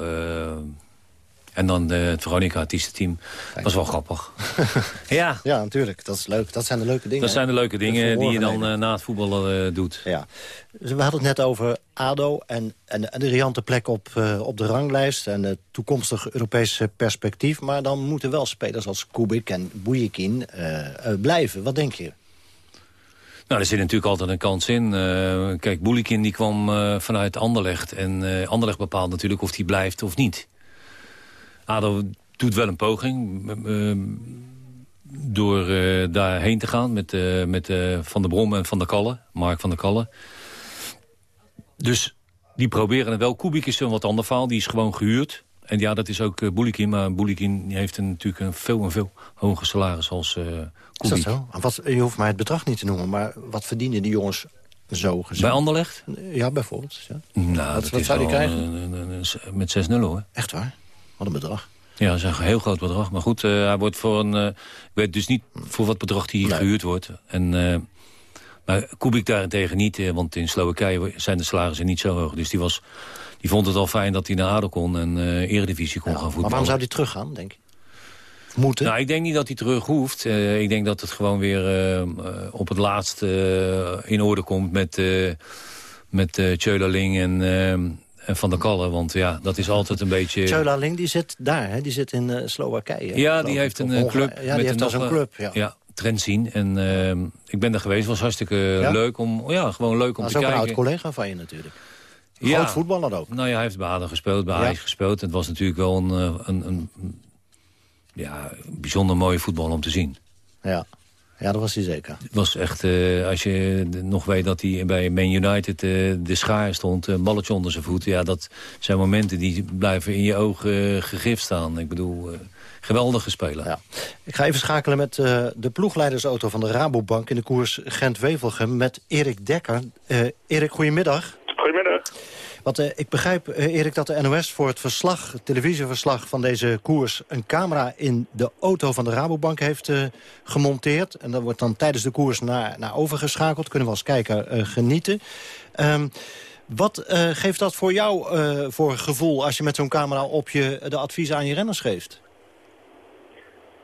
En dan het Veronica artiestenteam. Dat was wel grappig. ja. ja, natuurlijk. Dat is leuk. Dat zijn de leuke dingen. Dat zijn de leuke dingen die je dan na het voetballen doet. Ja. We hadden het net over ADO en, en, en de riante plek op, op de ranglijst... en het toekomstig Europese perspectief. Maar dan moeten wel spelers als Kubik en Bujekin blijven. Wat denk je? Nou, er zit natuurlijk altijd een kans in. Uh, kijk, Boelikin die kwam uh, vanuit Anderlecht. En uh, Anderlecht bepaalt natuurlijk of hij blijft of niet. ADO doet wel een poging door daarheen te gaan... met, met Van der Brom en Van der Kalle, Mark van der Kalle. Dus die proberen het wel. Kubik is een wat ander verhaal, die is gewoon gehuurd. En ja, dat is ook uh, Boulikin. Maar Boulikin heeft een, natuurlijk een veel en veel hoger salaris als uh, Is dat zo? Wat, je hoeft mij het bedrag niet te noemen. Maar wat verdienen die jongens zo gezien? Bij Anderlecht? Ja, bijvoorbeeld. Ja. Nou, wat, wat zou die krijgen? met 6-0 hoor. Echt waar? Wat een bedrag. Ja, dat is een heel groot bedrag. Maar goed, uh, hij wordt voor een... Uh, ik weet dus niet voor wat bedrag hij nee. gehuurd wordt. En, uh, maar Kubik daarentegen niet, want in Slowakije zijn de salarissen niet zo hoog. Dus die was die vond het al fijn dat hij naar ADO kon en uh, eredivisie kon ja, gaan voetballen. Maar waarom zou hij teruggaan, denk je? Moeten? Nou, ik denk niet dat hij terug hoeft. Uh, ik denk dat het gewoon weer uh, op het laatst in orde komt met, met Tjölaling en, en Van der Kallen. Want ja, dat is altijd een beetje... Tjölaling, die zit daar, hè? die zit in Slowakije. Ja, die heeft een club. Ja, die heeft als een club, ja. ja trend zien. En uh, ik ben daar geweest. was hartstikke ja? leuk om, ja, gewoon leuk om te kijken. Dat is ook een oud collega van je natuurlijk. Ja. Groot voetballer ook. Nou ja, hij heeft bij Aden gespeeld, bij Ajax gespeeld. Het was natuurlijk wel een, een, een, ja, bijzonder mooie voetbal om te zien. Ja. Ja, dat was hij zeker. Het was echt, uh, als je nog weet dat hij bij Man United uh, de schaar stond, een balletje onder zijn voet. Ja, dat zijn momenten die blijven in je ogen uh, gegrift staan. Ik bedoel, geweldige speler. Ja. Ik ga even schakelen met uh, de ploegleidersauto van de Rabobank... in de koers Gent-Wevelgem met Erik Dekker. Uh, Erik, goedemiddag. Goedemiddag. Want uh, ik begrijp, Erik, dat de NOS voor het verslag, het televisieverslag van deze koers... een camera in de auto van de Rabobank heeft gemonteerd. En dat wordt dan tijdens de koers naar, naar overgeschakeld. Kunnen we als kijker genieten. Um, wat uh, geeft dat voor jou uh, voor gevoel als je met zo'n camera op je de adviezen aan je renners geeft?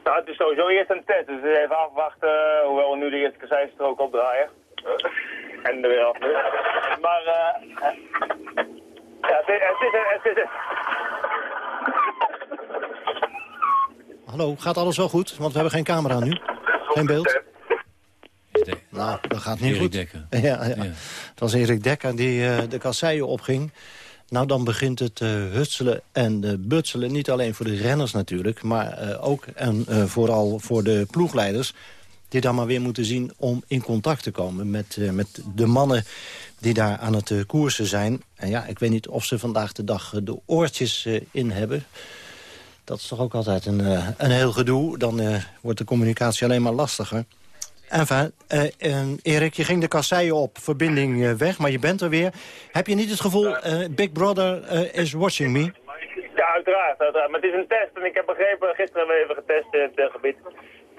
Nou, het is sowieso eerst een test, dus even afwachten, uh, hoewel we nu de eerste kasseienstrook opdraaien. en er weer af. Maar uh, ja, het is, het is, het is, Hallo, gaat alles wel goed? Want we hebben geen camera nu. Geen beeld. Nou, dat gaat niet Erik goed. Dekker. Ja, ja. Het was Erik Dekker die uh, de kasseien opging. Nou, dan begint het uh, hutselen en uh, butselen. Niet alleen voor de renners natuurlijk, maar ook en vooral voor de ploegleiders... die dan maar weer moeten zien om in contact te komen met, met de mannen die daar aan het koersen zijn. En ja, ik weet niet of ze vandaag de dag de oortjes in hebben... Dat is toch ook altijd een, een heel gedoe. Dan wordt de communicatie alleen maar lastiger. Enfin, uh, Erik, je ging de kasseien op, verbinding uh, weg, maar je bent er weer. Heb je niet het gevoel, Big Brother is watching me? Ja, uiteraard, uiteraard. Maar het is een test en ik heb begrepen, gisteren hebben we even getest in het gebied,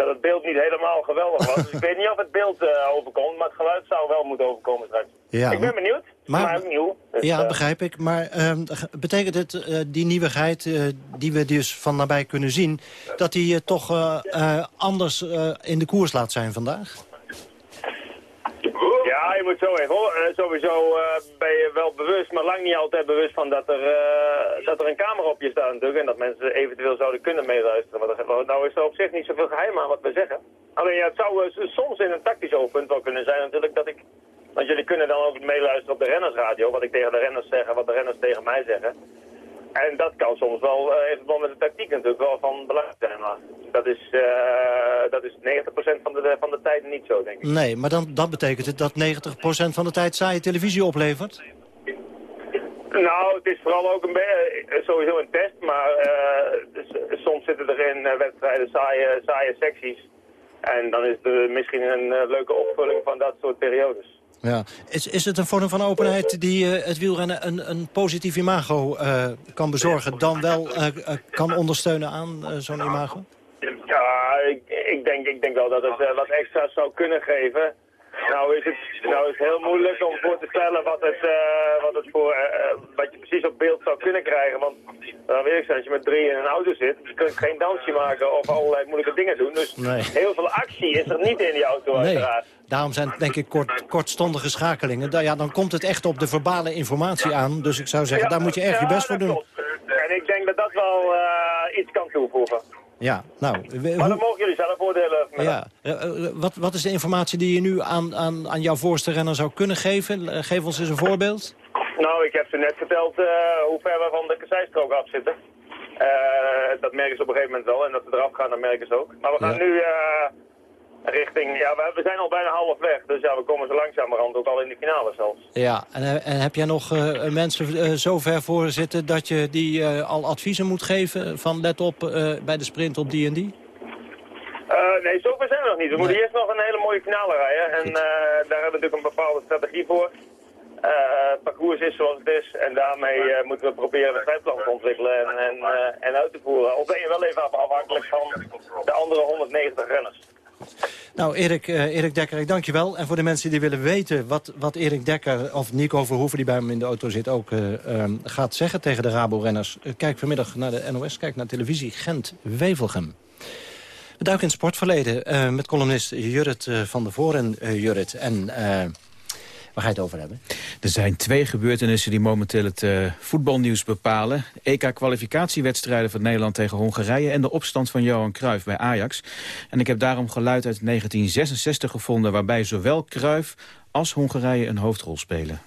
dat het beeld niet helemaal geweldig was. dus ik weet niet of het beeld overkomt, maar het geluid zou wel moeten overkomen straks. Ja, ik ben benieuwd, maar, maar nieuw. Dus, ja, begrijp ik. Maar ehm, betekent het, die nieuwigheid die we dus van nabij kunnen zien... dat die toch anders in de koers laat zijn vandaag? Je moet zo even hoor. Uh, sowieso uh, ben je wel bewust, maar lang niet altijd bewust van dat er, dat er een camera op je staat natuurlijk. En dat mensen eventueel zouden kunnen meeluisteren. Maar nou is er op zich niet zoveel geheim aan wat we zeggen. Alleen ja, het zou soms in een tactisch oogpunt wel kunnen zijn natuurlijk dat ik... Want jullie kunnen dan ook meeluisteren op de rennersradio. Wat ik tegen de renners zeg en wat de renners tegen mij zeggen. En dat kan soms wel, even met de tactiek natuurlijk, wel van belang zijn. Maar dat is, uh, dat is 90% van de, van de tijd niet zo, denk ik. Nee, maar dan, dat betekent het dat 90% van de tijd saaie televisie oplevert? Nou, het is vooral ook een uh, sowieso een test, maar dus, soms zitten er in wedstrijden saaie, saaie secties. En dan is het misschien een leuke opvulling van dat soort periodes. Ja. Is, is het een vorm van openheid die uh, het wielrennen een, een positief imago uh, kan bezorgen... dan wel uh, kan ondersteunen aan zo'n imago? Ja, ik, ik, denk, ik denk wel dat het wat extra zou kunnen geven. Nou is, het, nou is het heel moeilijk om voor te stellen wat, het, wat, het voor, wat je precies op beeld zou kunnen krijgen. Want dan weet ik zijn, als je met drie in een auto zit, je kunt geen dansje maken of allerlei moeilijke dingen doen. Dus nee. heel veel actie is er niet in die auto nee. uiteraard. Daarom zijn het denk ik kort, kortstondige schakelingen. Da ja, dan komt het echt op de verbale informatie aan. Dus ik zou zeggen, ja, daar moet je echt ja, je best voor doen. Klopt. En ik denk dat dat wel uh, iets kan toevoegen. Ja, nou... Maar dan mogen jullie zelf oordelen. Ja, uh, wat, wat is de informatie die je nu aan, aan, aan jouw voorste renner zou kunnen geven? Uh, geef ons eens een voorbeeld. Nou, ik heb ze net verteld hoe ver we van de kasseistrook af zitten. dat merken ze op een gegeven moment wel. En dat ze eraf gaan, dat merken ze ook. Maar we gaan nu richting, ja, we, zijn al bijna half weg. Dus ja, we komen zo langzamerhand ook al in de finale zelfs. Ja, en, en heb jij nog uh, mensen uh, zo ver voor zitten dat je die uh, al adviezen moet geven van let op bij de sprint op die en die? nee, zover zijn we nog niet. We nee. moeten eerst nog een hele mooie finale rijden. En daar hebben we natuurlijk een bepaalde strategie voor. het parcours is zoals het is. En daarmee moeten we proberen een strijdplan te ontwikkelen en, en, en uit te voeren. Al ben je wel even afhankelijk van de andere 190 renners. Nou, Erik, uh, Erik Dekker, ik dank je wel. En voor de mensen die willen weten wat, wat Erik Dekker... of Nico Verhoeven, die bij hem in de auto zit, ook uh, uh, gaat zeggen tegen de Rabo-renners... kijk vanmiddag naar de NOS, kijk naar televisie Gent-Wevelgem. We duiken in het sportverleden met columnist Jurrit van der Voren. Jurrit, en waar ga je het over hebben? Er zijn twee gebeurtenissen die momenteel het uh, voetbalnieuws bepalen. EK-kwalificatiewedstrijden van Nederland tegen Hongarije... en de opstand van Johan Cruijff bij Ajax. En ik heb daarom geluid uit 1966 gevonden... waarbij zowel Cruijff als Hongarije een hoofdrol spelen.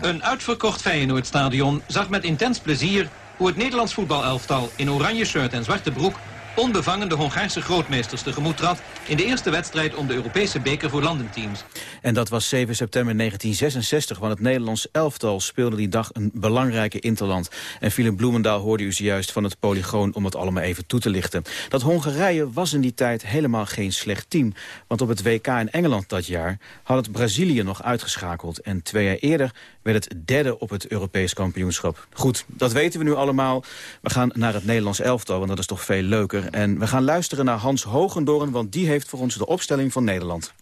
Een uitverkocht Feyenoordstadion zag met intens plezier... hoe het Nederlands voetbalelftal in oranje shirt en zwarte broek... onbevangen de Hongaarse grootmeesters tegemoet trad... in de eerste wedstrijd om de Europese beker voor landenteams. En dat was 7 september 1966, want het Nederlands elftal speelde die dag een belangrijke interland. En Philip Bloemendaal hoorde u zojuist van het Polygoon om het allemaal even toe te lichten. Dat Hongarije was in die tijd helemaal geen slecht team. Want op het WK in Engeland dat jaar had het Brazilië nog uitgeschakeld. En twee jaar eerder werd het derde op het Europees kampioenschap. Goed, dat weten we nu allemaal. We gaan naar het Nederlands elftal, want dat is toch veel leuker. En we gaan luisteren naar Hans Hogendoorn, want die heeft voor ons de opstelling van Nederland.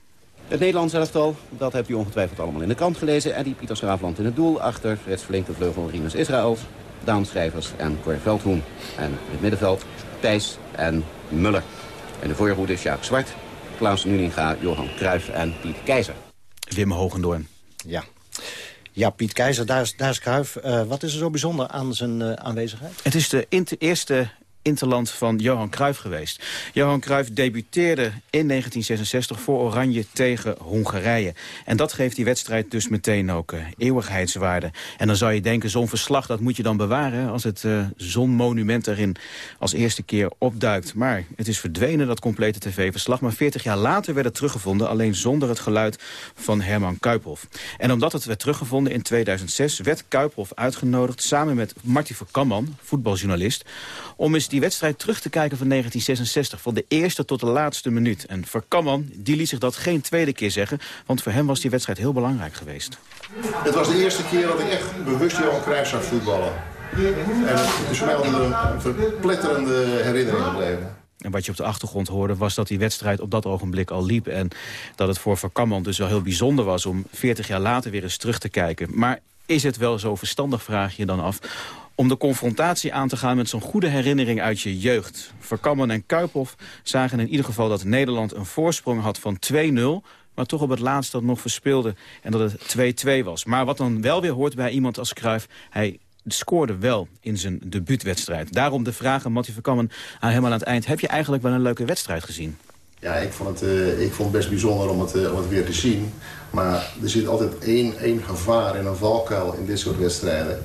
Het Nederlands elftal, dat hebt u ongetwijfeld allemaal in de krant gelezen. Eddie Pieter Schraafland in het doel, achter Frits Verlinkte vleugel Rinus Israëls, Daan Schrijvers en Cor Veldhoen. En in het middenveld Thijs en Muller. En de voorhoede Sjaak Zwart, Klaas Nuninga, Johan Cruijff en Piet Keizer. Wim Hogendoorn. Ja. Ja, Piet Keizer, daar is, daar is Cruijff. Uh, wat is er zo bijzonder aan zijn uh, aanwezigheid? Het is de eerste interland van Johan Cruijff geweest. Johan Cruijff debuteerde in 1966 voor Oranje tegen Hongarije. En dat geeft die wedstrijd dus meteen ook uh, eeuwigheidswaarde. En dan zou je denken, zo'n verslag dat moet je dan bewaren... als het uh, zonmonument erin als eerste keer opduikt. Maar het is verdwenen, dat complete tv-verslag. Maar 40 jaar later werd het teruggevonden... alleen zonder het geluid van Herman Kuiphoff. En omdat het werd teruggevonden in 2006... werd Kuiphoff uitgenodigd samen met Marty Verkamman, voetbaljournalist... om eens die wedstrijd terug te kijken van 1966... van de eerste tot de laatste minuut. En Verkamman die liet zich dat geen tweede keer zeggen... want voor hem was die wedstrijd heel belangrijk geweest. Het was de eerste keer dat ik echt bewust Johan Cruijff zag voetballen. En het is voor mij altijd een verpletterende herinnering gebleven. En wat je op de achtergrond hoorde was dat die wedstrijd op dat ogenblik al liep. En dat het voor Verkamman dus wel heel bijzonder was om 40 jaar later weer eens terug te kijken. Maar is het wel zo verstandig, vraag je dan af om de confrontatie aan te gaan met zo'n goede herinnering uit je jeugd. Verkammen en Kuiphoff zagen in ieder geval dat Nederland een voorsprong had van 2-0 maar toch op het laatst dat nog verspeelde en dat het 2-2 was. Maar wat dan wel weer hoort bij iemand als Cruijff... hij scoorde wel in zijn debuutwedstrijd. Daarom de vraag aan Mattie Verkammen aan helemaal aan het eind... heb je eigenlijk wel een leuke wedstrijd gezien? Ja, ik vond het, uh, ik vond het best bijzonder om het, uh, om het weer te zien. Maar er zit altijd één, één gevaar en een valkuil in dit soort wedstrijden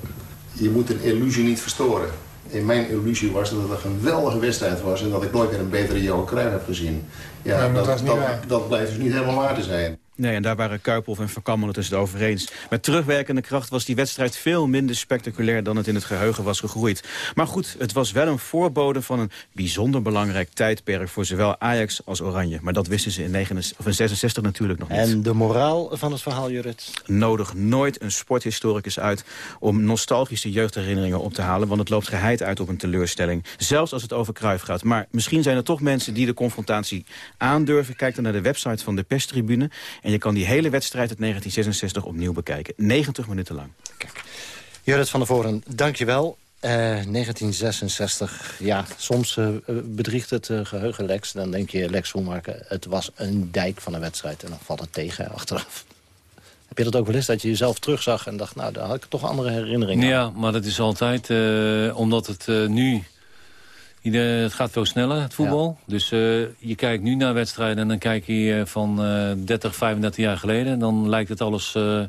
je moet een illusie niet verstoren. In mijn illusie was dat het een geweldige wedstrijd was... en dat ik nooit meer een betere Johan Cruijff heb gezien. Ja, dat, dat, dat, dat blijft dus niet helemaal waar te zijn. Nee, en daar waren Kuiphoff en Van het dus het over eens. Met terugwerkende kracht was die wedstrijd veel minder spectaculair... dan het in het geheugen was gegroeid. Maar goed, het was wel een voorbode van een bijzonder belangrijk tijdperk... voor zowel Ajax als Oranje. Maar dat wisten ze in, 69, of 66 natuurlijk nog niet. En de moraal van het verhaal, Jurrit? Nodig nooit een sporthistoricus uit... om nostalgische jeugdherinneringen op te halen... want het loopt geheid uit op een teleurstelling. Zelfs als het over Kruif gaat. Maar misschien zijn er toch mensen die de confrontatie aandurven. Kijk dan naar de website van de perstribune... En je kan die hele wedstrijd uit 1966 opnieuw bekijken. 90 minuten lang. Kijk. Jurrit van der Voren, dank je wel. Uh, 1966, ja, soms uh, bedriegt het uh, geheugen Lex. Dan denk je, Lex Schoenmaker, het was een dijk van een wedstrijd. En dan valt het tegen achteraf. Heb je dat ook wel eens, dat je jezelf terugzag en dacht... nou, daar had ik toch andere herinneringen Ja, maar dat is altijd, omdat het nu het gaat veel sneller, het voetbal. Dus uh, je kijkt nu naar wedstrijden en dan kijk je van uh, 30, 35 jaar geleden. Dan lijkt het alles uh,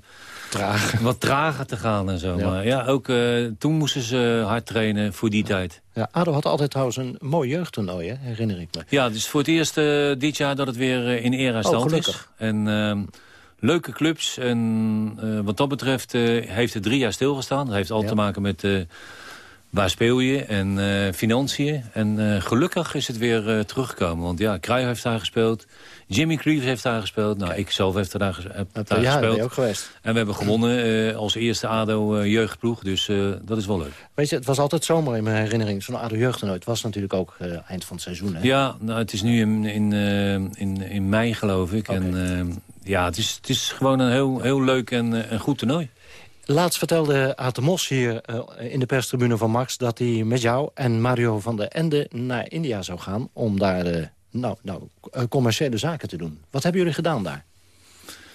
Traag. wat trager te gaan en zo. Ja. Maar ja, ook toen moesten ze hard trainen voor die tijd. Ja, ADO had altijd trouwens een mooi jeugdtoernooi, hè? herinner ik me. Ja, dus voor het eerst dit jaar dat het weer in era stand oh, is. En ehm, leuke clubs. En wat dat betreft heeft het drie jaar stilgestaan. Dat heeft al te maken met waar speel je en uh, financiën. En uh, gelukkig is het weer uh, teruggekomen. Want ja, Cruijff heeft daar gespeeld. Jimmy Creeves heeft daar gespeeld. Nou, ik zelf heb daar, heb daar ja, gespeeld. Ben ook geweest. En we hebben gewonnen als eerste ADO jeugdploeg. Dus dat is wel leuk. Weet je, het was altijd zomer in mijn herinnering. Zo'n ADO jeugdtoernooi. Het was natuurlijk ook eind van het seizoen. Hè? Ja, nou, het is nu in, in, in, in mei geloof ik. Okay. En ja, het is, het is gewoon een heel, heel leuk en, en goed toernooi. Laatst vertelde Aad de Mos hier uh, in de perstribune van Max... dat hij met jou en Mario van der Ende naar India zou gaan... om daar uh, nou, nou, uh, commerciële zaken te doen. Wat hebben jullie gedaan daar?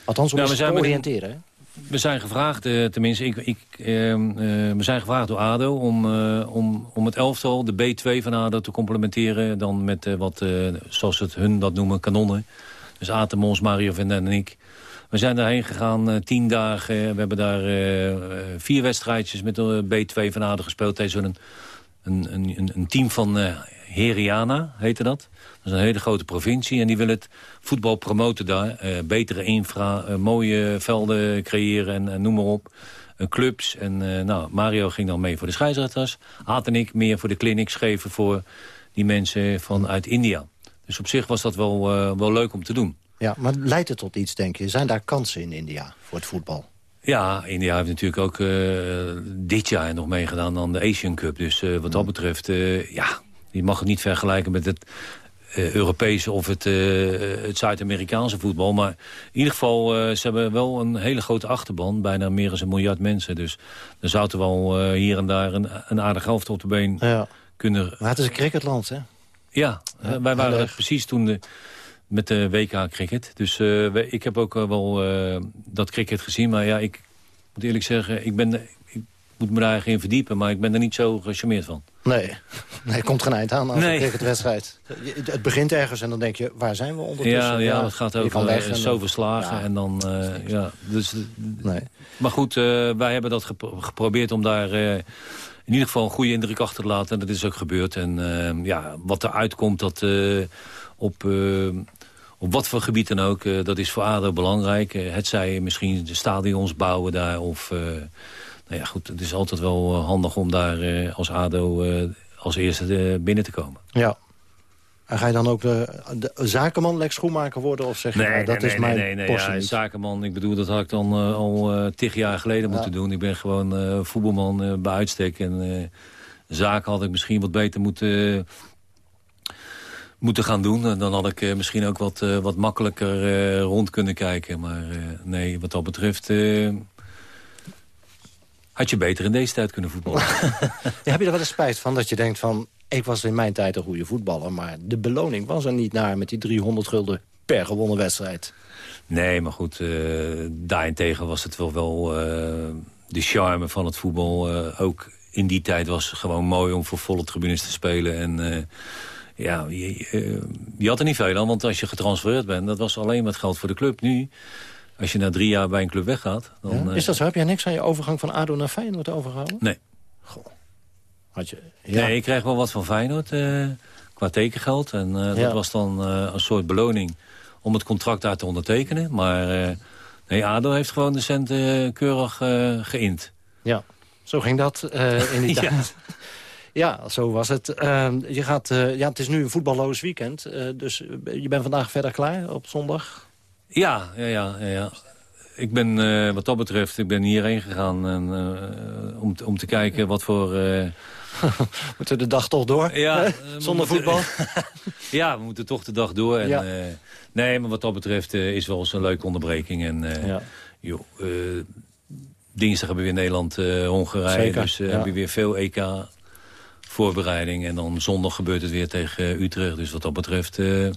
Althans, om nou, we zijn te oriënteren. We zijn gevraagd, tenminste, ik, ik, ehm, we zijn gevraagd door ADO... Om, om, om het elftal, de B2 van ADO, te complementeren... dan met wat, zoals het hun dat noemen, kanonnen. Dus Aad de Mos, Mario van der Ende en ik... We zijn daarheen gegaan, uh, tien dagen. We hebben daar uh, vier wedstrijdjes met de B2 van Aden gespeeld. Deze een, een, een, een team van uh, Heriana heette dat. Dat is een hele grote provincie en die wil het voetbal promoten daar. Eh, betere infra, eh, mooie velden creëren en, noem maar op. Eh, clubs. En eh, nou, Mario ging dan mee voor de scheidsrechters. Aad en ik meer voor de clinics geven voor die mensen vanuit India. Dus op zich was dat wel, eh, wel leuk om te doen. Ja, maar leidt het tot iets, denk je? Zijn daar kansen in India voor het voetbal? Ja, India heeft natuurlijk ook eh, dit jaar nog meegedaan aan de Asian Cup. Dus eh, wat dat betreft, eh, ja, je mag het niet vergelijken met het Europese of het, het Zuid-Amerikaanse voetbal. Maar in ieder geval, ze hebben wel een hele grote achterban. Bijna meer dan een miljard mensen. Dus er zou toch wel hier en daar een, een aardig helft op de been Ja. kunnen... Maar het is een cricketland, hè? Ja, wij waren precies toen de, met de WK cricket. Dus eh, ik heb ook eh, wel eh, dat cricket gezien. Maar ja, ik moet eerlijk zeggen, ik, ben, ik moet me daar eigenlijk in verdiepen. Maar ik ben er niet zo gecharmeerd van. Nee, nee komt geen eind aan aan Nee. een cricketwedstrijd. Het begint ergens en dan denk je, waar zijn we ondertussen? Ja, ja, het gaat over weg en zoveel dan- slagen. Ja. En dan, ja, dus, Nee. Maar goed, wij hebben dat gepro- geprobeerd om daar in ieder geval een goede indruk achter te laten. En dat is ook gebeurd. En ja, wat eruit komt, dat op... op wat voor gebied dan ook, eh, dat is voor ADO belangrijk. Eh, het zij misschien de stadions bouwen daar of... eh, nou ja, goed, het is altijd wel handig om daar als ADO als eerste binnen te komen. Ja. En ga je dan ook de, de zakenman Lex Schoenmaker worden? Of zeg je, nou, dat is mijn nee, nee, portie ja, zakenman, ik bedoel, dat had ik dan al tig jaar geleden moeten doen. Ik ben gewoon voetbalman bij uitstek. En zaken had ik misschien wat beter moeten, moeten gaan doen. En dan had ik eh, misschien ook wat, eh, wat makkelijker eh, rond kunnen kijken. Maar nee, wat dat betreft... had je beter in deze tijd kunnen voetballen. Ja, heb je er wel eens spijt van dat je denkt van... ik was in mijn tijd een goede voetballer... maar de beloning was er niet naar met die 300 gulden per gewonnen wedstrijd. Nee, maar goed, daarentegen was het wel, wel de charme van het voetbal. ook in die tijd was het gewoon mooi om voor volle tribunes te spelen. En ja, je, eh, je had er niet veel aan, want als je getransfereerd bent... dat was alleen maar het geld voor de club. Nu, als je na drie jaar bij een club weggaat... Dan, Ja? eh, Is dat zo? Heb jij niks aan je overgang van ADO naar Feyenoord overgehouden? Nee. Had je, ja. Nee, ik kreeg wel wat van Feyenoord eh, qua tekengeld. En eh, Ja. dat was dan eh, een soort beloning om het contract daar te ondertekenen. Maar eh, nee, ADO heeft gewoon de centen eh, keurig eh geïnd. Ja, zo ging dat eh, in die Ja. tijd. Ja, zo was het. Ehm, je gaat, eh, ja, het is nu een voetballoos weekend. eh, dus je bent vandaag verder klaar op zondag? Ja, ja, ja. ja, ja. Ik ben eh, wat dat betreft, ik ben hierheen gegaan en, eh, om, te- om te kijken wat voor... eh, Moeten de dag toch door? Ja, eh, Zonder voetbal? ja, we moeten toch de dag door. En, Ja. eh, nee, maar wat dat betreft eh, is wel eens een leuke onderbreking. En, eh, joh, eh, dinsdag hebben we weer Nederland, eh, Hongarije. Zeker, Dus eh, hebben we weer veel EK voorbereiding. En dan zondag gebeurt het weer tegen Utrecht. Dus wat dat betreft eh,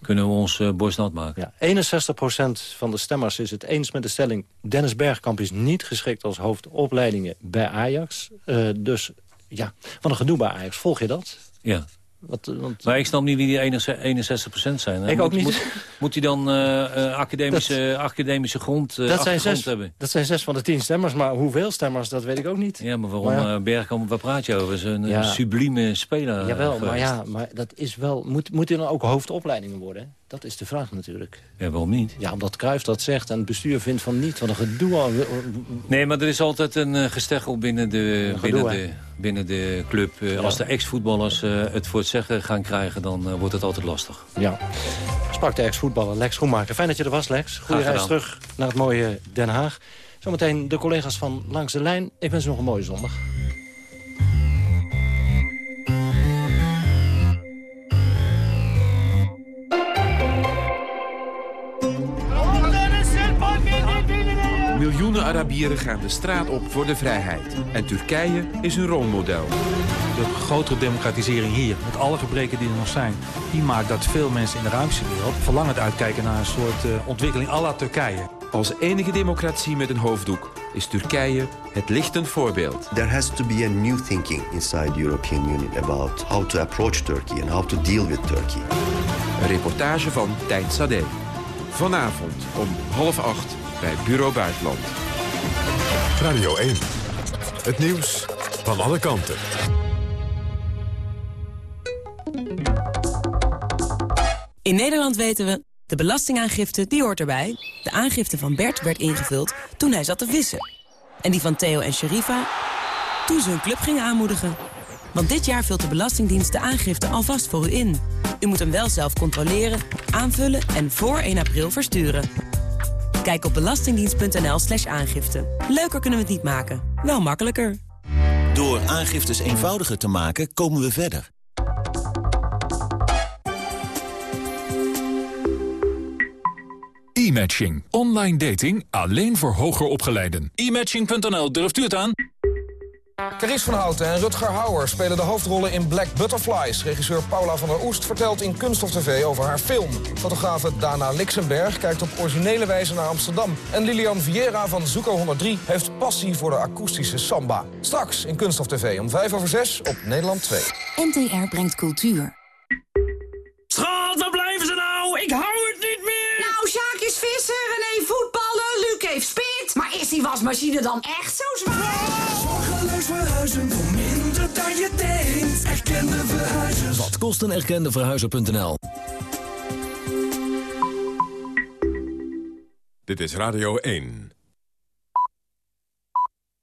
kunnen we ons eh, borst nat maken. Ja, 61% van de stemmers is het eens met de stelling... Dennis Bergkamp is niet geschikt als hoofdopleidingen bij Ajax. Eh, dus ja, wat een gedoe bij Ajax. Volg je dat? Ja. Wat, eh, want... Maar ik snap niet wie die 61% zijn. hè. Ik ook Moet- niet. Moet, moet hij dan eh, eh, academische, academische grond, dat, zijn zes, hebben? dat zijn zes van de tien stemmers, maar hoeveel stemmers, dat weet ik ook niet. Ja, maar waarom Maar ja. Bergkamp, waar praat je over? Een, Ja. sublieme speler Jawel, eh, maar geweest. ja, maar dat is wel... Moet, moet er dan ook hoofdopleidingen worden? Dat is de vraag natuurlijk. Ja, waarom niet? Ja, omdat Cruijff dat zegt en het bestuur vindt van niet. Wat een gedoe. Nee, maar er is altijd een eh, gesteggel binnen de, gedoe, binnen de, binnen de club. Eh, Als de ex-voetballers eh, het voor het zeggen gaan krijgen, dan wordt het altijd lastig. Ja. Sprak de ex-voetballer Lex Schoenmaker. Fijn dat je er was, Lex. Goeie Graag reis terug naar het mooie Den Haag. Zometeen de collega's van Langs de Lijn. Ik wens u nog een mooie zondag. Miljoenen Arabieren gaan de straat op voor de vrijheid. En Turkije is een rolmodel. De grotere democratisering hier, met alle gebreken die er nog zijn... die maakt dat veel mensen in de ruimste wereld verlangend uitkijken naar een soort eh, ontwikkeling à la Turkije. Als enige democratie met een hoofddoek is Turkije het lichtend voorbeeld. There has to be a new thinking inside the European Union about how to approach Turkey and how to deal with Turkey. Een reportage van Tijn Sade. Vanavond om half acht bij Bureau Buitenland. Radio 1. Het nieuws van alle kanten. In Nederland weten we, de belastingaangifte die hoort erbij. De aangifte van Bert werd ingevuld toen hij zat te vissen. En die van Theo en Sherifa toen ze hun club gingen aanmoedigen. Want dit jaar vult de Belastingdienst de aangifte alvast voor u in. U moet hem wel zelf controleren, aanvullen en voor 1 april versturen. Kijk op belastingdienst.nl slash aangifte. Leuker kunnen we het niet maken, wel makkelijker. Door aangiftes eenvoudiger te maken, komen we verder. E-matching. Online dating alleen voor hoger opgeleiden. E-matching.nl, durft u het aan? Caries van Houten en Rutger Hauer spelen de hoofdrollen in Black Butterflies. Regisseur Paula van der Oest vertelt in Kunststof TV over haar film. Fotografe Dana Lixenberg kijkt op originele wijze naar Amsterdam. En Lilian Vieira van Zuko 103 heeft passie voor de akoestische samba. Straks in Kunststof TV om 5 over 6 op Nederland 2. NTR brengt cultuur. Schat, waar blijven ze nou? Ik hou het niet meer! Nou, Sjaak is visser, René voetballen, Luc heeft spit. Maar is die wasmachine dan echt zo zwaar? Zorgeloos verhuizen voor minder dan je denkt. Erkende verhuizers. Wat kost een erkende verhuizer.nl? Dit is Radio 1.